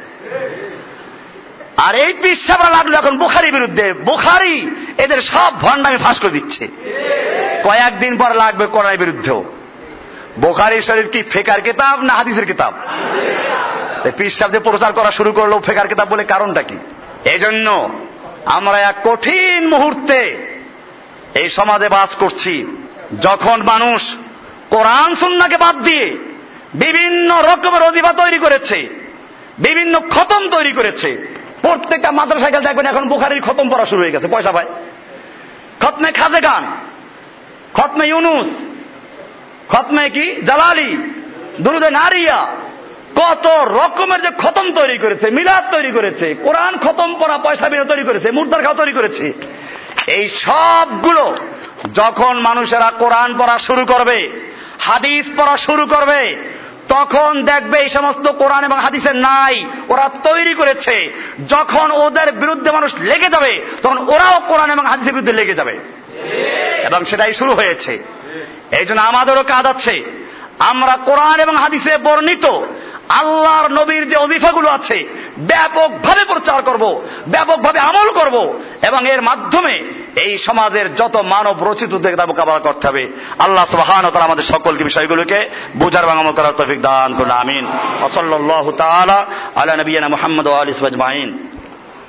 আর এই পিসাবরা লাগল এখন বুখারির বিরুদ্ধে। বুখারি এদের সব ভণ্ডামি ফাঁস করে দিচ্ছে। কয়েকদিন পর লাগবে কোরআনের বিরুদ্ধেও। বোখারি শরীফ কি ফেকার কিতাব না হাদিসের কিতাব? পিসাব দিয়ে প্রচার করা শুরু করল ফেকার কিতাব বলে কারণটা কি? এই জন্য আমরা এক কঠিন মুহূর্তে এই সমাজে বাস করছি। যখন মানুষ কোরআন, সুন্নাকে বাদ দিয়ে বিভিন্ন রকমের অধিবা তৈরি করেছে, বিভিন্ন খতম তৈরি করেছে, প্রত্যেকটা মাদ্রাসায় দেখবেন এখন বুখারির খতম পড়া শুরু হয়ে গেছে। পয়সা পায়। খতমে খাজে গান খতমে ইউনুস, খতমে কি? জালালি, দুরুদে নারিয়া কত রকমের যে খতম তৈরি করেছে, মিলাদ তৈরি করেছে, কোরআন খতম পড়া, পয়সা বিনা তৈরি করেছে, মুর্দার খাওয়া তৈরি করেছে। এই সবগুলো যখন মানুষেরা কোরআন পড়া শুরু করবে, হাদিস পড়া শুরু করবে, তখন দেখবে এই সমস্ত কোরআন এবং হাদিসের নাই, ওরা তৈরি করেছে। যখন ওদের বিরুদ্ধে মানুষ লেগে যাবে, তখন ওরাও কোরআন এবং হাদিসের বিরুদ্ধে লেগে যাবে। এবং সেটাই শুরু হয়েছে। এই জন্য আমাদেরও কাজ আছে। আমরা কোরআন এবং হাদিসে বর্ণিত আল্লাহর নবীর যে অজিফাগুলো আছে, ব্যাপকভাবে প্রচার করব, ব্যাপকভাবে আমল করব, এবং এর মাধ্যমে এই সমাজের যত মানব রচিত উদ্যোগ মোকাবেলা করতে হবে। আল্লাহ সুবাহান তারা আমাদের সকলকে বিষয়গুলোকে বোঝার বাংলা করার তফিক দান করুন, আমিন। ওসল্লাহ তালা আলা নবীনা মোহাম্মদ আলিস